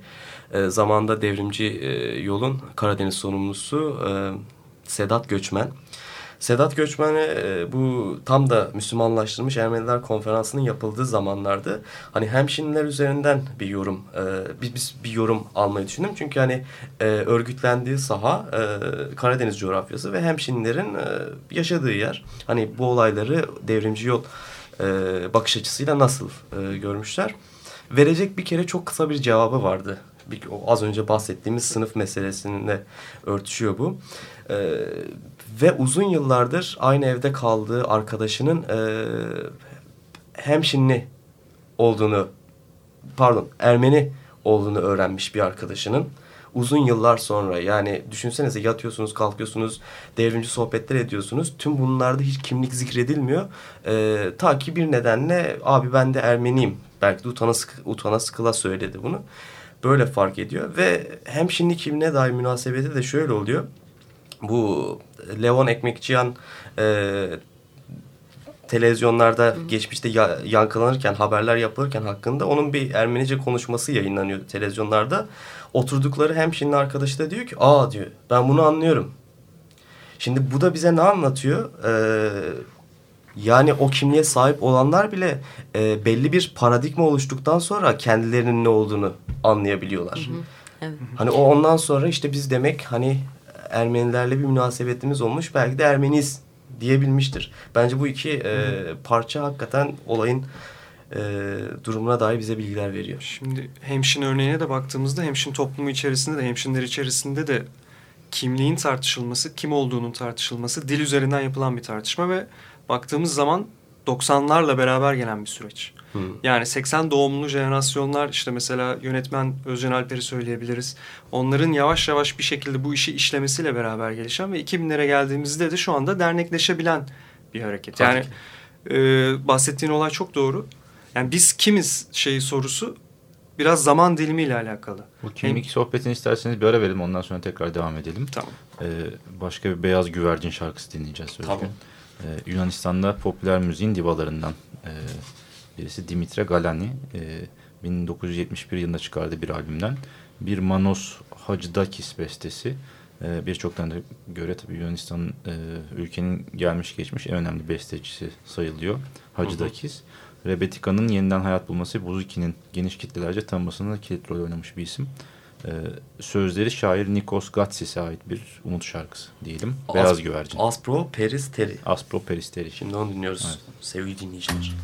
C: e, zamanda devrimci e, yolun Karadeniz sorumlusu Sedat Göçmen. Sedat Göçmen'e e, bu tam da Müslümanlaştırılmış Ermeniler konferansının yapıldığı zamanlarda hani hemşinler üzerinden bir yorum e, biz, biz bir yorum almayı düşündüm. Çünkü hani e, örgütlendiği saha e, Karadeniz coğrafyası ve hemşinlerin e, yaşadığı yer. Hani bu olayları devrimci yol e, bakış açısıyla nasıl e, görmüşler. Verecek bir kere çok kısa bir cevabı vardı. Bir, az önce bahsettiğimiz sınıf meselesinde örtüşüyor bu. Ee, ve uzun yıllardır aynı evde kaldığı arkadaşının e, hemşinli olduğunu, pardon Ermeni olduğunu öğrenmiş bir arkadaşının. Uzun yıllar sonra yani düşünsenize yatıyorsunuz, kalkıyorsunuz, devrimci sohbetler ediyorsunuz. Tüm bunlarda hiç kimlik zikredilmiyor. E, ta ki bir nedenle abi ben de Ermeniyim. Belki de utana, sık, utana sıkıla söyledi bunu. Böyle fark ediyor ve hemşinli kimliğe dair münasebeti de şöyle oluyor bu Levon Ekmekçiyan e, televizyonlarda Hı. geçmişte ya, yankılanırken haberler yapılırken hakkında onun bir Ermenice konuşması yayınlanıyor televizyonlarda. Oturdukları hemşinin arkadaşı da diyor ki aa diyor ben bunu anlıyorum. Şimdi bu da bize ne anlatıyor? Ee, yani o kimliğe sahip olanlar bile e, belli bir paradigma oluştuktan sonra kendilerinin ne olduğunu anlayabiliyorlar. Hı hı. Evet. Hani o ondan sonra işte biz demek hani Ermenilerle bir münasebetimiz olmuş. Belki de Ermeniz diyebilmiştir. Bence bu iki e, parça hakikaten olayın e, durumuna dair bize bilgiler veriyor.
F: Şimdi hemşin örneğine de baktığımızda hemşin toplumu içerisinde de hemşinler içerisinde de kimliğin tartışılması, kim olduğunun tartışılması dil üzerinden yapılan bir tartışma ve baktığımız zaman 90'larla beraber gelen bir süreç. Hmm. Yani 80 doğumlu jenerasyonlar işte mesela yönetmen Özcan Alper'i söyleyebiliriz. Onların yavaş yavaş bir şekilde bu işi işlemesiyle beraber gelişen ve 2000'lere geldiğimizde de şu anda dernekleşebilen bir hareket. Yani e, bahsettiğin olay çok doğru. Yani biz kimiz şeyi sorusu biraz zaman dilimiyle alakalı.
D: Bu kimlik Hem... sohbetini isterseniz bir ara verelim ondan sonra tekrar devam edelim.
F: Tamam.
D: Ee, başka bir Beyaz Güvercin şarkısı dinleyeceğiz. Tamam. Ee, Yunanistan'da popüler müziğin divalarından e, Birisi Dimitra Galani. E, 1971 yılında çıkardığı bir albümden. Bir Manos Hacıdakis bestesi. E, Birçoklarına göre tabii Yunanistan'ın e, ülkenin gelmiş geçmiş en önemli bestecisi sayılıyor. Hacıdakis. Rebetika'nın yeniden hayat bulması Buzuki'nin geniş kitlelerce tanımasında kilit rol oynamış bir isim. Ee, sözleri şair Nikos Gatsis'e ait bir umut şarkısı diyelim. As Beyaz Güvercin.
C: Aspro Peristeri.
D: Aspro Peristeri.
C: Şimdi onu dinliyoruz evet. sevgili dinleyiciler.
O: Müzik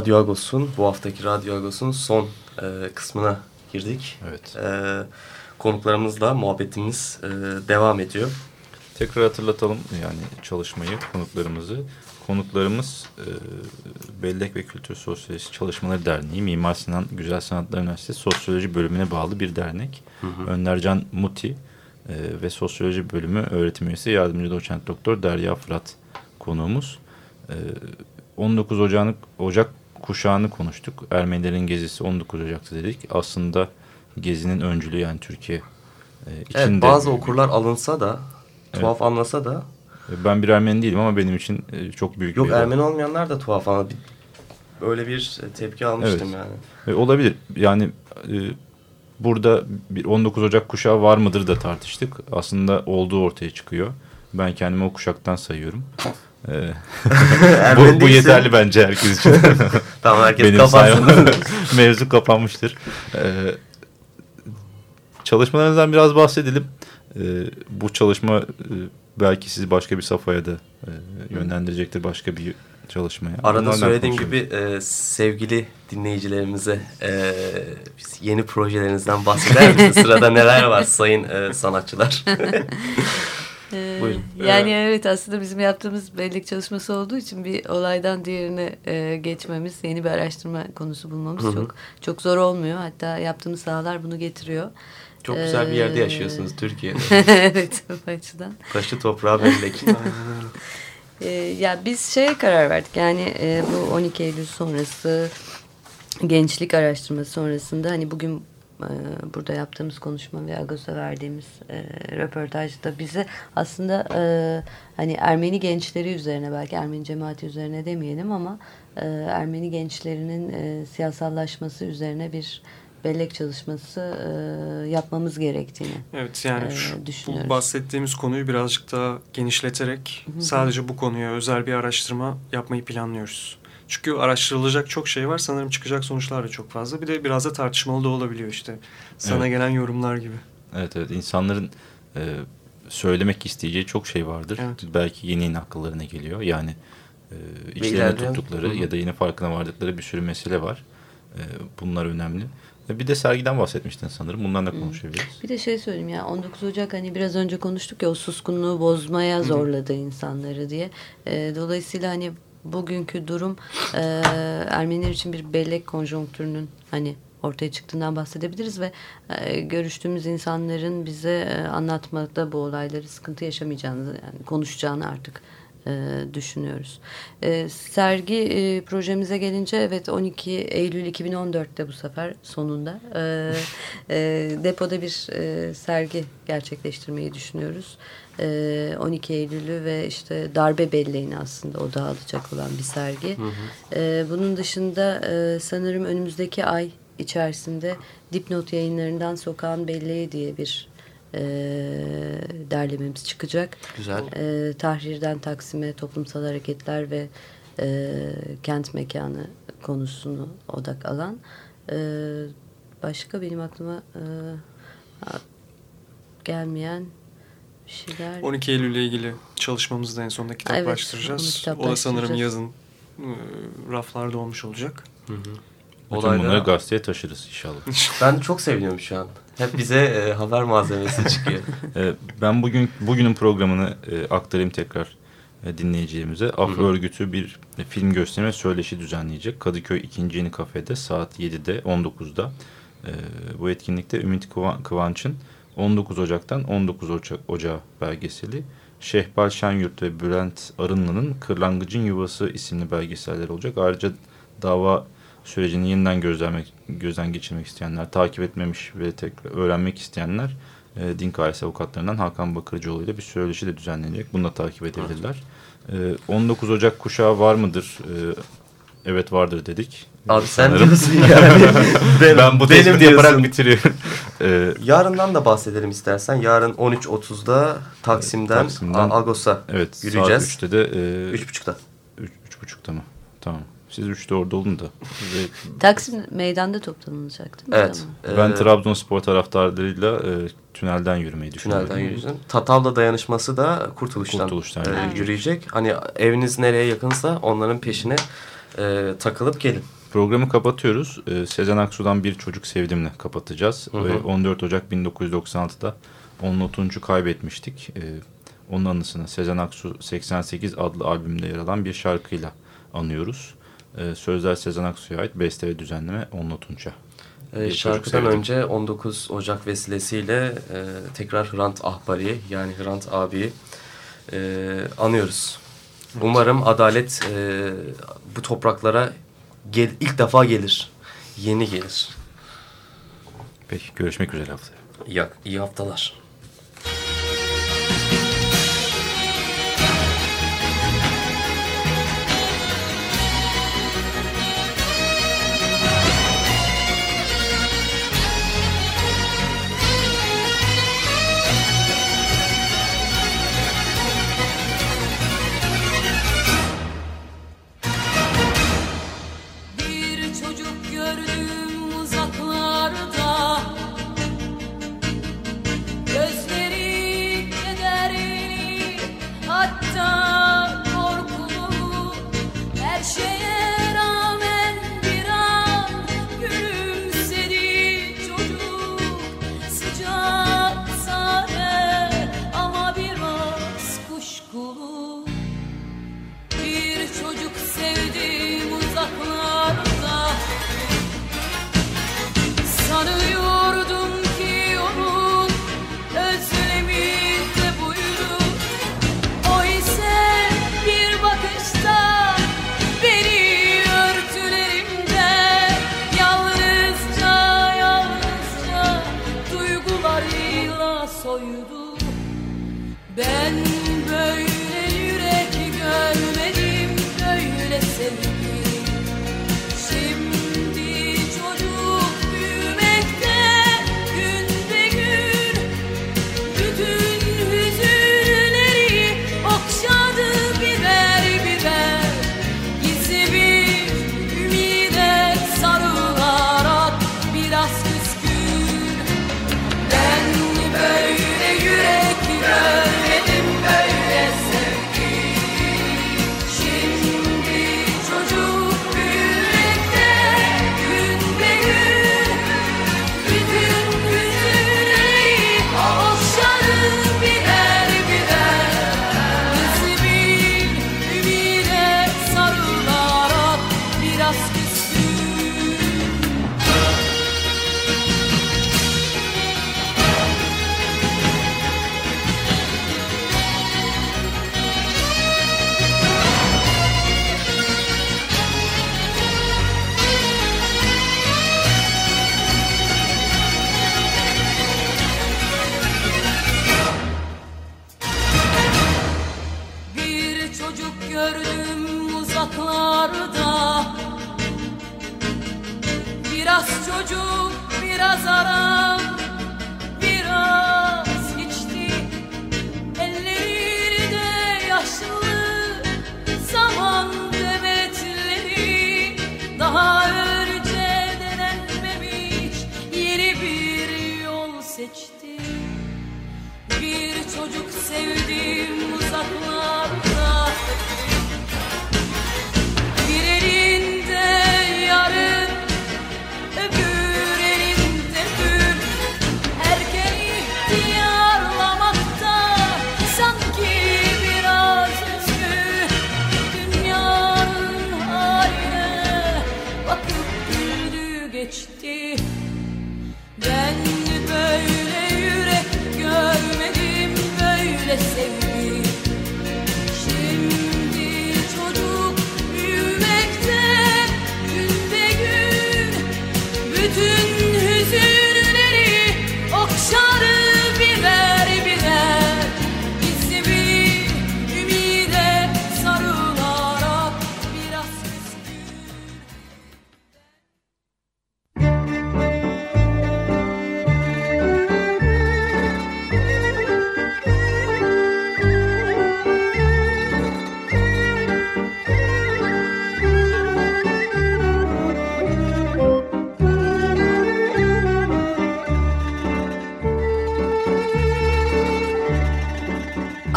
O: Radyo Agos'un, bu haftaki Radyo Agos'un son e, kısmına girdik.
D: Evet.
O: E, konuklarımızla muhabbetimiz e, devam ediyor.
D: Tekrar hatırlatalım yani çalışmayı, konuklarımızı. Konuklarımız e, Bellek ve Kültür Sosyolojisi Çalışmaları Derneği, Mimar Sinan Güzel Sanatlar Üniversitesi Sosyoloji Bölümüne bağlı bir dernek.
O: Hı hı.
D: Öndercan Muti e, ve Sosyoloji Bölümü öğretim üyesi yardımcı doçent doktor Derya Fırat konuğumuz. E, 19 Ocak, Ocak kuşağını konuştuk. Ermenilerin gezisi 19 Ocak'ta dedik. Aslında gezinin öncülüğü yani Türkiye e, içinde.
O: Evet, bazı okurlar alınsa da, tuhaf
D: Evet.
O: anlasa da
D: Ben bir Ermeni değilim ama benim için e, çok büyük
O: Yok
D: bir...
O: Ermeni olmayanlar da tuhaf ama bir- böyle bir tepki almıştım
D: Evet.
O: yani.
D: E, olabilir. Yani e, burada bir 19 Ocak kuşağı var mıdır da tartıştık. Aslında olduğu ortaya çıkıyor. Ben kendimi o kuşaktan sayıyorum. E, bu, bu yeterli bence herkes için.
O: Tamam, herkes
D: Benim
O: kapansın.
D: Mevzu kapanmıştır. E, çalışmalarınızdan biraz bahsedelim. E, bu çalışma e, belki sizi başka bir safhaya da e, yönlendirecektir başka bir çalışmaya.
O: Arada
D: Onlardan
O: söylediğim gibi e, sevgili dinleyicilerimize e, yeni projelerinizden bahseder misiniz? Sırada neler var sayın e, sanatçılar?
E: Ee,
O: Buyurun.
E: Yani evet aslında bizim yaptığımız bellek çalışması olduğu için bir olaydan diğerine e, geçmemiz, yeni bir araştırma konusu bulmamız
O: Hı hı.
E: çok çok zor olmuyor. Hatta yaptığımız sahalar bunu getiriyor.
O: Çok güzel bir yerde
E: Ee,
O: yaşıyorsunuz Türkiye'de.
E: evet o açıdan.
O: Taşı toprağı bellek.
E: Ee, ya biz şeye karar verdik yani e, bu 12 Eylül sonrası gençlik araştırması sonrasında hani bugün e, burada yaptığımız konuşma ve Agos'a verdiğimiz e, röportajda bize aslında e, hani Ermeni gençleri üzerine belki Ermeni cemaati üzerine demeyelim ama e, Ermeni gençlerinin e, siyasallaşması üzerine bir bellek çalışması e, yapmamız gerektiğini
F: Evet yani
E: e,
F: şu,
E: düşünüyoruz.
F: bu bahsettiğimiz konuyu birazcık daha genişleterek
E: Hı hı.
F: sadece bu konuya özel bir araştırma yapmayı planlıyoruz. Çünkü araştırılacak çok şey var. Sanırım çıkacak sonuçlar da çok fazla. Bir de biraz da tartışmalı da olabiliyor işte. Sana
D: Evet.
F: gelen yorumlar gibi.
D: Evet evet insanların e, söylemek isteyeceği çok şey vardır. Belki yeni yeni akıllarına geliyor. Yani e, içlerine tuttukları
C: Hı hı.
D: ya da yeni farkına vardıkları bir sürü mesele var. E, bunlar önemli. E, bir de sergiden bahsetmiştin sanırım. Bundan da konuşabiliriz.
E: Bir de şey söyleyeyim ya 19 Ocak hani biraz önce konuştuk ya o suskunluğu bozmaya zorladı insanları diye. E, dolayısıyla hani bugünkü durum e, Ermeniler için bir bellek konjonktürünün hani ortaya çıktığından bahsedebiliriz ve e, görüştüğümüz insanların bize e, anlatmada bu olayları sıkıntı yaşamayacağını yani konuşacağını artık e, düşünüyoruz. E, sergi e, projemize gelince evet 12 Eylül 2014'te bu sefer sonunda e, e, depoda bir e, sergi gerçekleştirmeyi düşünüyoruz. E, 12 Eylül'ü ve işte darbe belleğini aslında o dağılacak olan bir sergi.
C: Hı hı.
E: E, bunun dışında e, sanırım önümüzdeki ay içerisinde Dipnot yayınlarından Sokağın Belleği diye bir e, derlememiz çıkacak.
C: Güzel.
E: E, Tahrir'den Taksim'e toplumsal hareketler ve e, kent mekanı konusunu odak alan. E, başka benim aklıma e, gelmeyen bir şeyler.
F: 12 Eylül ile ilgili çalışmamızı da en sonunda
E: Evet,
F: kitaplaştıracağız.
E: onu
F: o da sanırım yazın e, raflarda olmuş olacak.
D: Bütün bunları gazeteye taşırız inşallah.
C: Ben çok seviniyorum şu an. Hep bize e, haber malzemesi çıkıyor.
D: E, ben bugün bugünün programını e, aktarayım tekrar e, dinleyicilerimize.
C: Hı hı.
D: örgütü bir e, film gösterme söyleşi düzenleyecek. Kadıköy 2. Yeni Kafede saat 7'de 19'da. E, bu etkinlikte Ümit Kıvan- Kıvanç'ın 19 Ocak'tan 19 Ocak Ocağı belgeseli Şehbal Şenyurt ve Bülent Arınlı'nın Kırlangıcın Yuvası isimli belgeseller olacak. Ayrıca dava sürecini yeniden gözlemek, gözden geçirmek isteyenler, takip etmemiş ve tekrar öğrenmek isteyenler e, Din Ailesi Avukatlarından Hakan Bakırcıoğlu ile bir söyleşi de düzenlenecek. Bunu da takip edebilirler. E, 19 Ocak kuşağı var mıdır? E, evet vardır dedik.
C: Abi sen
D: Sanırım.
C: diyorsun yani.
D: ben,
C: Benim-
D: bu
C: benim
D: tespiti yaparak bitiriyorum. E,
C: Yarından da bahsedelim istersen. Yarın 13.30'da Taksim'den,
D: Taksim'den
C: Agos'a
D: evet,
C: yürüyeceğiz.
D: Saat 3'te de. E,
C: 3.30'da.
D: 3.30'da mı? Tamam. Siz 3'te orada olun da. Ve
E: Taksim meydanda toplanılacak değil mi?
C: Evet.
E: Tamam.
D: Ben Trabzonspor taraftarlarıyla e, tünelden yürümeyi düşünüyorum.
C: Tünelden yürüyeceğiz. Tatavla dayanışması da Kurtuluş'tan,
D: Kurtuluş'tan
C: e,
D: yürüyecek.
C: yürüyecek. Hani eviniz nereye yakınsa onların peşine e, takılıp gelin.
D: Programı kapatıyoruz. Ee, Sezen Aksu'dan Bir Çocuk Sevdim'le kapatacağız.
C: Hı hı.
D: Ve 14 Ocak 1996'da onun Tunç'u kaybetmiştik. Ee, onun anısını Sezen Aksu 88 adlı albümde yer alan bir şarkıyla anıyoruz. Ee, sözler Sezen Aksu'ya ait, beste ve düzenleme Onunla Tunç'a.
C: E,
D: Bir Çocuk
C: şarkıdan önce 19 Ocak vesilesiyle e, tekrar Hrant Ahbari yani Hrant abiyi e, anıyoruz. Umarım adalet e, bu topraklara gel, ilk defa gelir. Yeni gelir.
D: Peki görüşmek üzere haftaya.
C: İyi, iyi haftalar.
O: Biraz çocuk biraz aram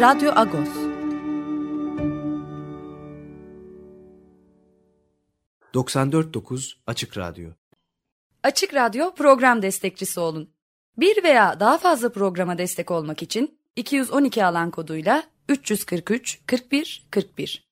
A: Radyo Agos.
J: ...94.9 Açık Radyo.
P: Açık Radyo program destekçisi olun. Bir veya daha fazla programa destek olmak için 212 alan koduyla 343 41 41